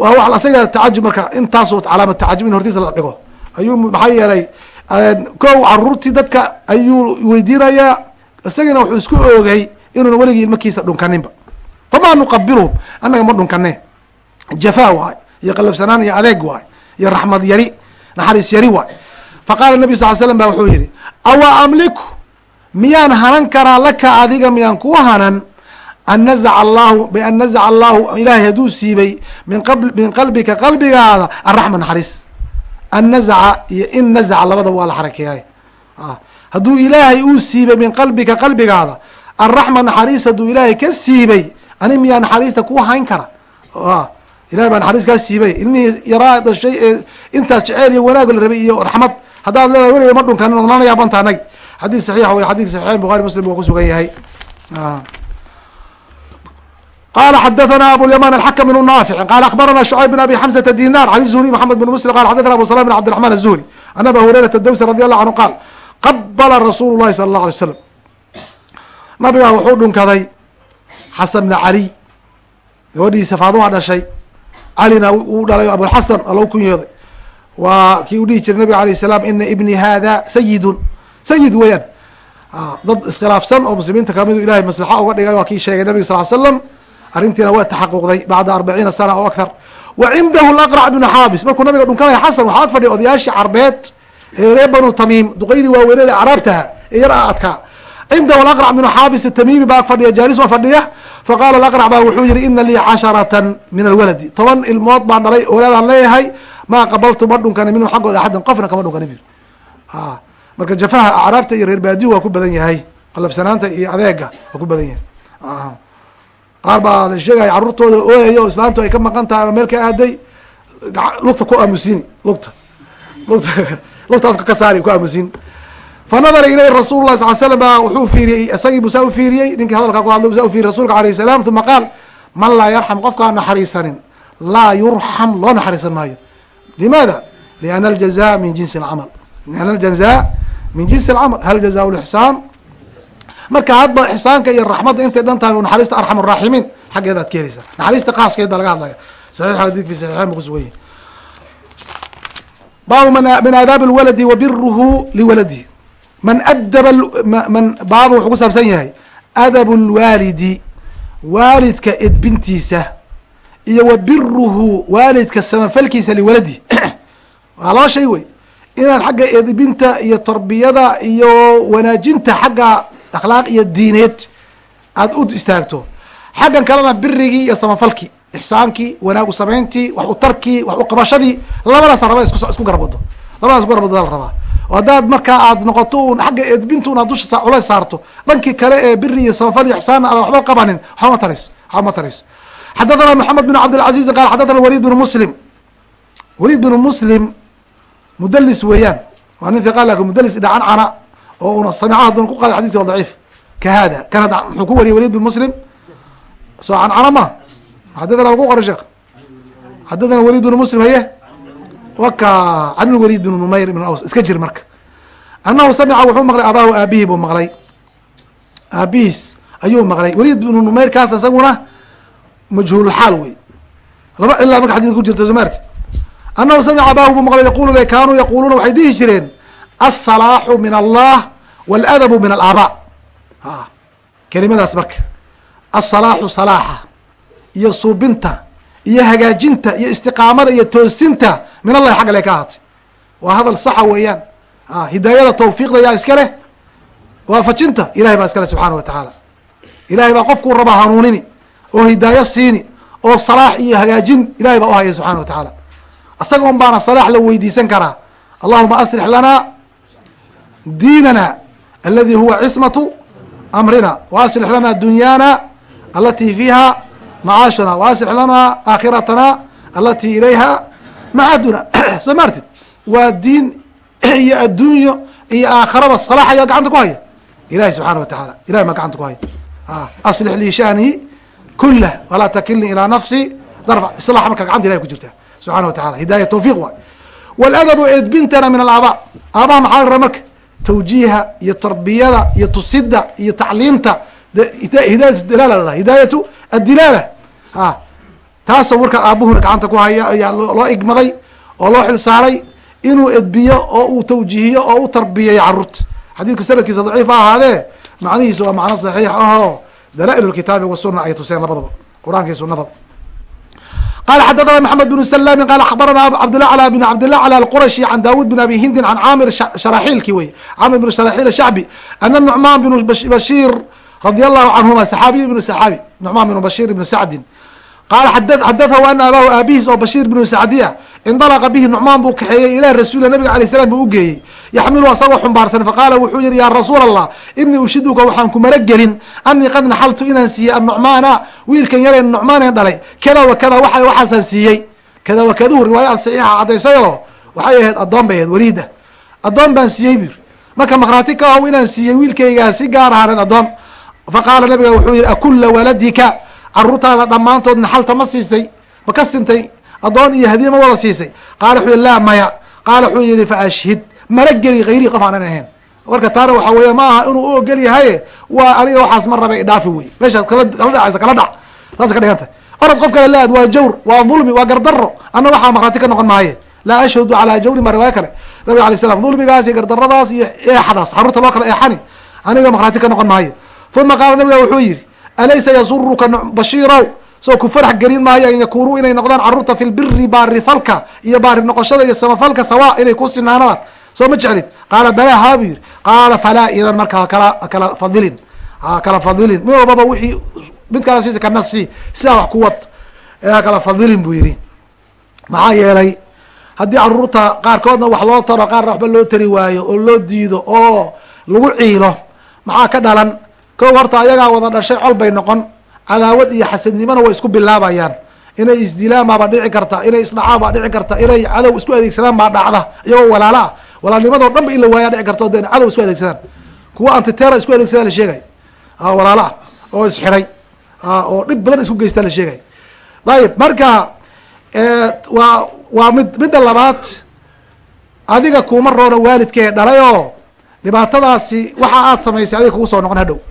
waa wa asaga tacajub marka intaasoo calaama tacajub in hortiisa la dhigo ayuu maxaa yeelay ko caruurtii dadka ayuu weydiinayaa isagana wuxuu isku oogay inuuna weligii ilmakiisa dhunkaninba famaa nuqabilhum annaga ma dhunkane jafa waay iyo qalafsanaan iyo adeeg waay iyo raxmad yari naxariis yari waay faqaala nabi sal l slam ba wuxuu yihi awa amliku miyaan hanan karaa laka adiga miyaan kuu hanan? An nazaca allahu bian nazaca allahu ilaahay hadduu siibay min min qalbika qalbigaada araxma naxariis. An nazaca iyo in nazaca labadaba waa la xarakeeyay hadduu ilaahay uu siibay min qalbika qalbigaada araxma naxariis hadduu ilaahay ka siibay ani miyaa naxariista ku hayn kara? Ilahay baa naxariis kaa siibay. Ilmihii yaraa dhashay ee intaas jeceel iyo wanaag la rabay iyo raxmad. Haddaad leedahay weliga ma dhunkan nala yaabanta anagi xadiis saxiixa wey xadis saxiixeyn bukhari muslim waa kusugan yahay. Qala xadathana abulyaman alxakm bn naafici qala akhbarana shucayb bn abi xamsata dinar an zuhri maxamed bn muslim. Qala xadathana abu salam bn cabdiraxman azuhri an aba hurayrata dawsi radi allahu canhu qaal qabala rasuulu llahi sala allah alay slam nabigaa wuxuu dhunkaday xasan bna cali gabadhiisa faaduma dhashay. Calina uu dhalay abulxasan alla u kunyooday waa kii sayid weeyaan. Dad iskhilaafsan oo muslimiinta kamidu ilahay maslaxa uga dhigay waa kii sheegay nabiga sal slam arrintiina waa taxaquqday bacda arbaciina sana oo akthar. Wa cindahu laqrac bnu xaabis markuu nabiga dhunkanaya xasan waxaa ag fadhiya odayaashii carbeed ee banu tamiim duqaydii waaweynada acraabtaha ee adkaa cindahu alaqrac bnu xaabis atamiimi baa ag fadhiya jaalis waa fadhiya. Faqala alaqrac baa wuxuu yihi ina lii casharatan min alwaladi. Toban ilmood baan dhalay oolaadaan leeyahay maa qabaltu ma dhunkanin minhum xaggooda axadan qofna kama dhunkanin marka jafaha acraabta iyo reer baadiyu waa ku badan yahay. Qalafsanaanta iyo adeega waa ku badan yahay. Qaar baa la sheegaya carruurtooda ooyaya oo islaantu ay ka maqan tahay ama meel ka aaday. Lugta ku aamusini lugta. Lugta lugta afka ka saari ku aamusin. Fanadara ilayh rasul lah sal slam baa wuxuu fiiriyey isagii busaa u fiiriyey ninkii hadalkaa ku hadlay busaa u fiiriyey rasulka alayh salam uma qaal man laa yarxam qofkaan naxariisanin. Laa yurxam loo naxariisan maayo. Limaada? Liana aljaza min jinsi alcamal liana aljaza min jinsi alcamal hal jaza lixsaan marka hadba ixsaanka iyo raxmadda intay dhan tahay naxariista arxam araaximiin xaggeeda ad ka heleysaa naxariista kaaskeed baa laga hadlaya. Saxiix xadid fi saxiixeyn bu kusugan yahy baabu min aadaabi lwaladi wa biruhu liwaladihi. Man adaba man baabu wuxuu ku saabsan yahay adabu lwaalidi waalidka edbintiisa iyo wa biruhu waalidka samafalkiisa liwaladihi. Waa laba shay wey inaad xagga edbinta iyo tarbiyada iyo wanaajinta xagga akhlaaq iyo diineed aada u istaagto. Xaggan kalena birigii iyo samafalkii ixsaankii wanaagu samayntii wax u tarkii wax u qabashadii labadaas raba isku garabado labadaas isku garabado la rabaa. Haddaad markaa aad noqoto un xagga edbinta un aad dusha culays saarto dhankii kale ee biri iyo samafal iyo ixsaanna aada waxba qabanin waxba ma tarayso waxba ma tarayso. Xadathana moxamed bin cabdilcaziz qaal xadathana walid bnu muslim. Walid bnu muslim mudalis weeyaan. Waa nin hiqa laakiin mudalis dhacan cana oo una samica hadduna ku qaada xadisi waa daciif. Ka hada kan hadda muxuu ku wariyay walid bin muslim? Soo cancana ma? Xadadana ku qoray sheekh. Xadadana walid bin muslim haye? Waka can lwalid bin numayr ibn aws. Iska jir marka. Annahu samica wuxuu maqlay abaahu aabihii buu maqlay. Aabihiis ayuu maqlay. Walid bin numayr kaas isaguna majhuulxaal wey laba cilaa marka xadidka ku jirta soo maartid annahu samica abaahu buu maqlay yaqulu kaanuu yaquluuna waxay dhihi jireen aلsalaaxu min allah wاladabu min alaabaa kelimadaas marka aلsalaaxu salaaxa iyo suubinta iyo hagaajinta iyo istiqaamada iyo toosinta min allahi xagga le ka ahaatay waa hadal saxa weeyaan hidaayada tawfiiqda yaa iska leh waafajinta ilahay baa iska leh subxaana wa tacaala ilahay baa qofkuu rabaa hanuunini oo hidaayo siini oo salaax iyo hagaajin ilahay baa uhaya subxana wa tacaala isaga un baana salaax la weydiisan karaa. Allahuma aslix lana diinana aladi huwa cismatu amrina. Wa aslix lana dunyaana alati fiiha macaashuna. Wa aslix lana aakhiratana alati ilayha macaduna soo maartid waa diin iyo adduunyo iyo aakharaba salaax ayaa gacanta ku haya? Ilahi subxaana wa tacaala ilahi maa gacanta ku haya aslix lii shanii kulah walaa takilnii ilaa nafsi darfa. Islax marka gacanta ilahi ku jirta subxana wa tacala hidaaya tawfiq waay waladabu edbintana min alaabaa aabaha maxaa la marka? Tawjiiha iyo tarbiyada iyo tusida iyo tacliimta. Hidaayatu dalaala hidaayatu adilaala a taasoo marka aabuhuna gacanta ku haya ayaa loo igmaday oo loo xilsaaray inuu edbiyo oo uu tawjiihiyo oo u tarbiyeeyo carruurta xadiidka sanadkiisa daciif ha ahaadee macnihiisa waa macno saxiix ahoo. Dala'il lkitaabi wasuna ay tuseen labadaba. Qur'aanka iyo sunada qala xadathana maxamed bn slami qala abarana cabdlah bn cabdillah cl alqurashi can dawud bin abi hindin can camir sharaxiilki wey camir bn sharaxiil shacbi ana nucmaan bn bashir radi allahu canhuma saxaabiy ibnu saxaabi nucmaan bn bashir ibnu sacdin qaala xadatahu ana abahu aabihiis oo bashiir bnu sacdi indalaqa bihi nucmaan buu kaxeeyey ilah rasuula nabiga alay slam buu ugeeyey yaxmilu asagoo xumbaarsan faqaala wuxuu yihi ya rasuul allah inii ushiduka waxaan kumala gelin anii qad naxaltu inaan siiyey annucmaana wiilkan yaree nucmaaneen dhalay. Kada wa kada waxaasaan siiyey. Kada wa kaduhu riwaaya ad saxiixa caddaysayoo waxay ahayd addoon bay ahayd waliida. Addoon baan siiyey buyiri marka makhraati ka ahow inaan siiyey wiilkaygaa si gaar ahaaneed addoon. Faqaala nabiga wuxuu yihi akula waladika caruurtaada dhammaantood naxalta ma siisay ma ka sintay addoon iyo hadiye ma wada siisay. Qaala wuxuu yihi laa maya. Qaala wuxuu yihi fa ashhid. Mala geli hayrii qof aanan ahayn. Marka taana waxa weeye ma aha inuu u ogol yahaye waa aniga waxaas ma raba idhaafi wey meeshaad kala dhacaysa kala dhac. Saasay ka dhiganta. Orad qof kale laad waa jawr waa dulmi waa gardaro anna waxaa makrati ka noqon maaye. Laa ashhadu calaa jawrin baa riwaayo kale. Nabig alay slam dulmigaas iyo gardaradaas iyo eexdaas xaruurta loo kala eexani aniga makrati ka noqon maayo uma qaala nabiga wuxuu yihi alaysa yasuruka bashiirow soo ku farax gelin maayo an yakunuu inay noqdaan carruurta fi lbiri baari falka iyo baari noqoshada iyo samafalka sawa inay ku sinaanadaan soo ma jeclid? Qaala balaa haa buu yihi qaala falaa idan markaa kala kala fadilin. Kala fadilin. Mid walbaba wixii mid kala siisa kana sii sidaa wax ku wad kala fadilin buu yihi maxaa yeelay haddii carruurta qaarkoodna wax loo taro qaarna waxba loo tari waayo oo loo diido oo lagu ciilo maxaa ka dhalan? Kow horta ayagaa wada dhashay col bay noqon cadaawad iyo xasadnimona way isku bilaabayaan. Inay isdilaan baaba dhici karta inay isdhacaan baa dhici karta inay cadow isku adeegsadaan baa dhacda iyagoo walaala. Ah walaalnimadoo dhan ba in la waayaa dhici karta o de cadow isku adeegsadaan. Kuwa antitera isku adeegsadaa la sheegay. Walaala ah oo isxiday oo dhib badan isku geystaa la sheegay. Ayib marka waa waa mid midda labaad adiga kuma roona waalidkee dhalay oo dhibaatadaasi waxa aad samaysay adiga kugu soo noqon hadhow. ha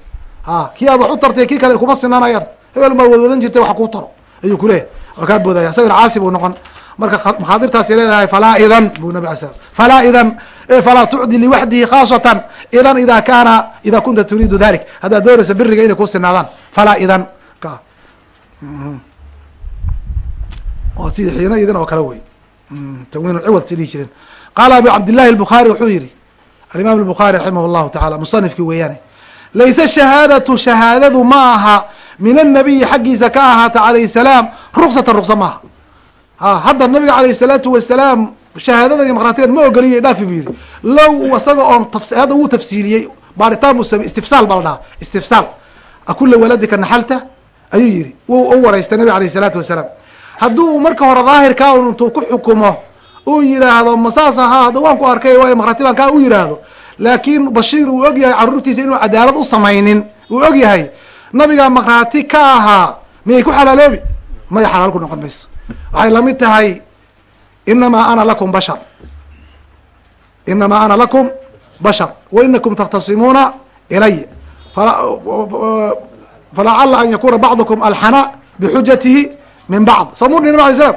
kii aad wax u tartay kii kale kuma sinanayaan hebel maa wadwadan jirtay wax kuu taro. Ayuu kuleeyahy kaa boodaya. Isagana caasi buu noqon. Marka makhaadirtaasay leedahay falaa idan bu nabi alay slam falaa idan e falaa tucdi liwaxdihi khaasatan. Idan idaa kaana idaa kunta turiidu dalik haddaad doonaysa biriga inay ku sinaadaan falaa idan ka. Mm-hmm. Waa sida xiina idan oo kale wey. Mm-hmm. Tanwiin ciwadsi dhihi jireen. Qaala abu cabdillahi albukhari wuxuu yihi alimaam albukhari raximah llahu taala musanifkii weeyaane layse shahaadatu shahaadadu ma aha. Min annabiyi xaggiisa ka ahaata calayh salaam ruksatan ruksa maaha a hadda nabiga calayh salaatu wasalaam shahaadada iyo markhaatigan ma ogoliya dhaafi bu yihi low isaga oon hadda wuu tafsiiliyey baaritaan buu samey istifsaal baa la dhahaa istifsaal. Akula waladika naxalta? Ayuu yihi wuu u waraystay nabiga alayh salaatu wasalaam. Hadduu marka hore daahirkaa un intuu ku xukumo uu yiraahdo masaas ahaa waan ku arkay waay markhaati baan kaa u yiraahdo laakiin bashiir uu og yahay carruurtiisa inuu cadaalad u samaynin uu og yahay nabigaa makraati ka ahaa miyay ku xalaaloobi maya xalaal ku noqon mayso waxay la mid tahay inamaa ana lakum bashar inamaa ana lakum bashar wa inakum takhtasimuuna ilay falacala an yakuna bacdukum alxana bixujatihi min bacd samuni nab alay slam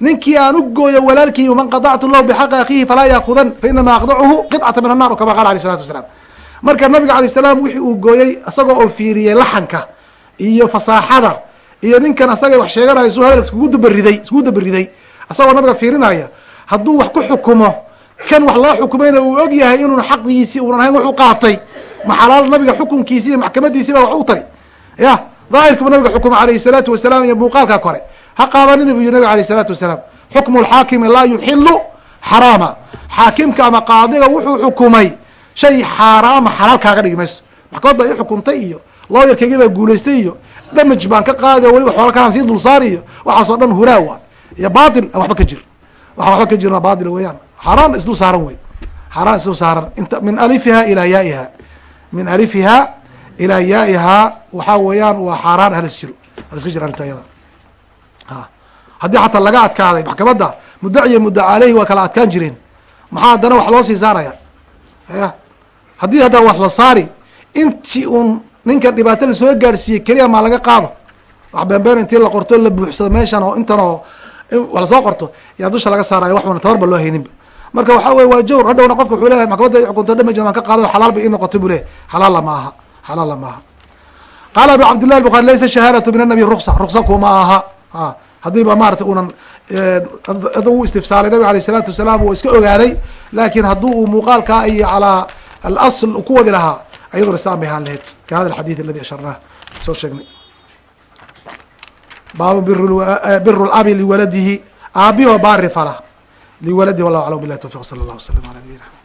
ninkii aan u gooyo walaalkii man qadactu lahu bxaqi akiihi falaa yaakudan fainama aqdachu qطcata min annar kama qala alay salatu wasalaam. Marka nabiga alay salaam wixii uu gooyey isagoo oo fiiriyey laxanka iyo fasaaxada iyo ninkan asagay wax sheeganayo su hadal iskugu dabariday iskugu dabariday isagoo nabiga fiirinaya hadduu wax ku xukumo kan wax loo xukumayna uu og yahay inuun xaqigiisii unan ahayn wuxuu qaatay. Ma xalaal nabiga xukunkiisi iyo maxkamadiisiiba wax u tari. Ya daahirkuba nabiga xukuma alayhi salaatu wasalaam iyo muuqaalka kore. Ha qaadanina bu yiri nabig alayh isalaatu wasalaam xukmu lxaakimi laa yuxilu xaraama. Xaakimka ama qaadiga wuxuu xukumay shay xaaraama xalaal kaaga dhigi mayso. Maxkamad baa i xukuntay iyo looyarkaygii baa guulaystay iyo damage baan ka qaadi weliba xoola kalaan sii dulsaari iyo waxaasoo dhan huraawa iyo batil aan waxba ka jir waxaan waxba ka jirna batil weeyaan. Xaaraan isdul saaran wey xaaraan isdul saaran. Inta min alifiha ilaa yaaiha. Min alifiha ilaa yaaihaa waxaa weeyaan waa xaaraan halis jiro haliska jir arrinta ayada haddii xataa laga adkaaday maxkamadda mudaciya muddaca aleyhi waa kala adkaan jireen. Maxaa haddana wax loo sii saaraya? Ya. Haddii hadda wax la saari intii uun ninkan dhibaato la soo gaadhsiiyey keliya maa laga qaado. Wax beenbeen intii la qorto la buuxsado meeshan oo intan oo la soo qorto yaa dusha laga saarayo wax una tabar ba loo hayninba marka waxa weye waa jawr hadhowna qofka wuxuu leeyahay maxkamadda xukunto damajna maan ka qaado xalaal bay ii noqotay buu leyahy xalaalla ma aha xalaalla ma aha qaala abu cabdillahi bukhari laysa shahaadatu min annabi ruksa ruksa kuma aha haddiiba maarata unan u istifsaalay nabig aleyh isalaatu wasalaam uu iska ogaaday laakin hadduu uu muuqaalkaa iyo calaa alasl ku wadi lahaa ayaduna islaan bay ahaan lahayd ka hada alxadiid aladi asharnah soo sheegnay baabu biru labi liwaladihi aabihoo baari fala liwaladihi wallahu aclam bilah tawfiq sala allah waslam ala nabiyina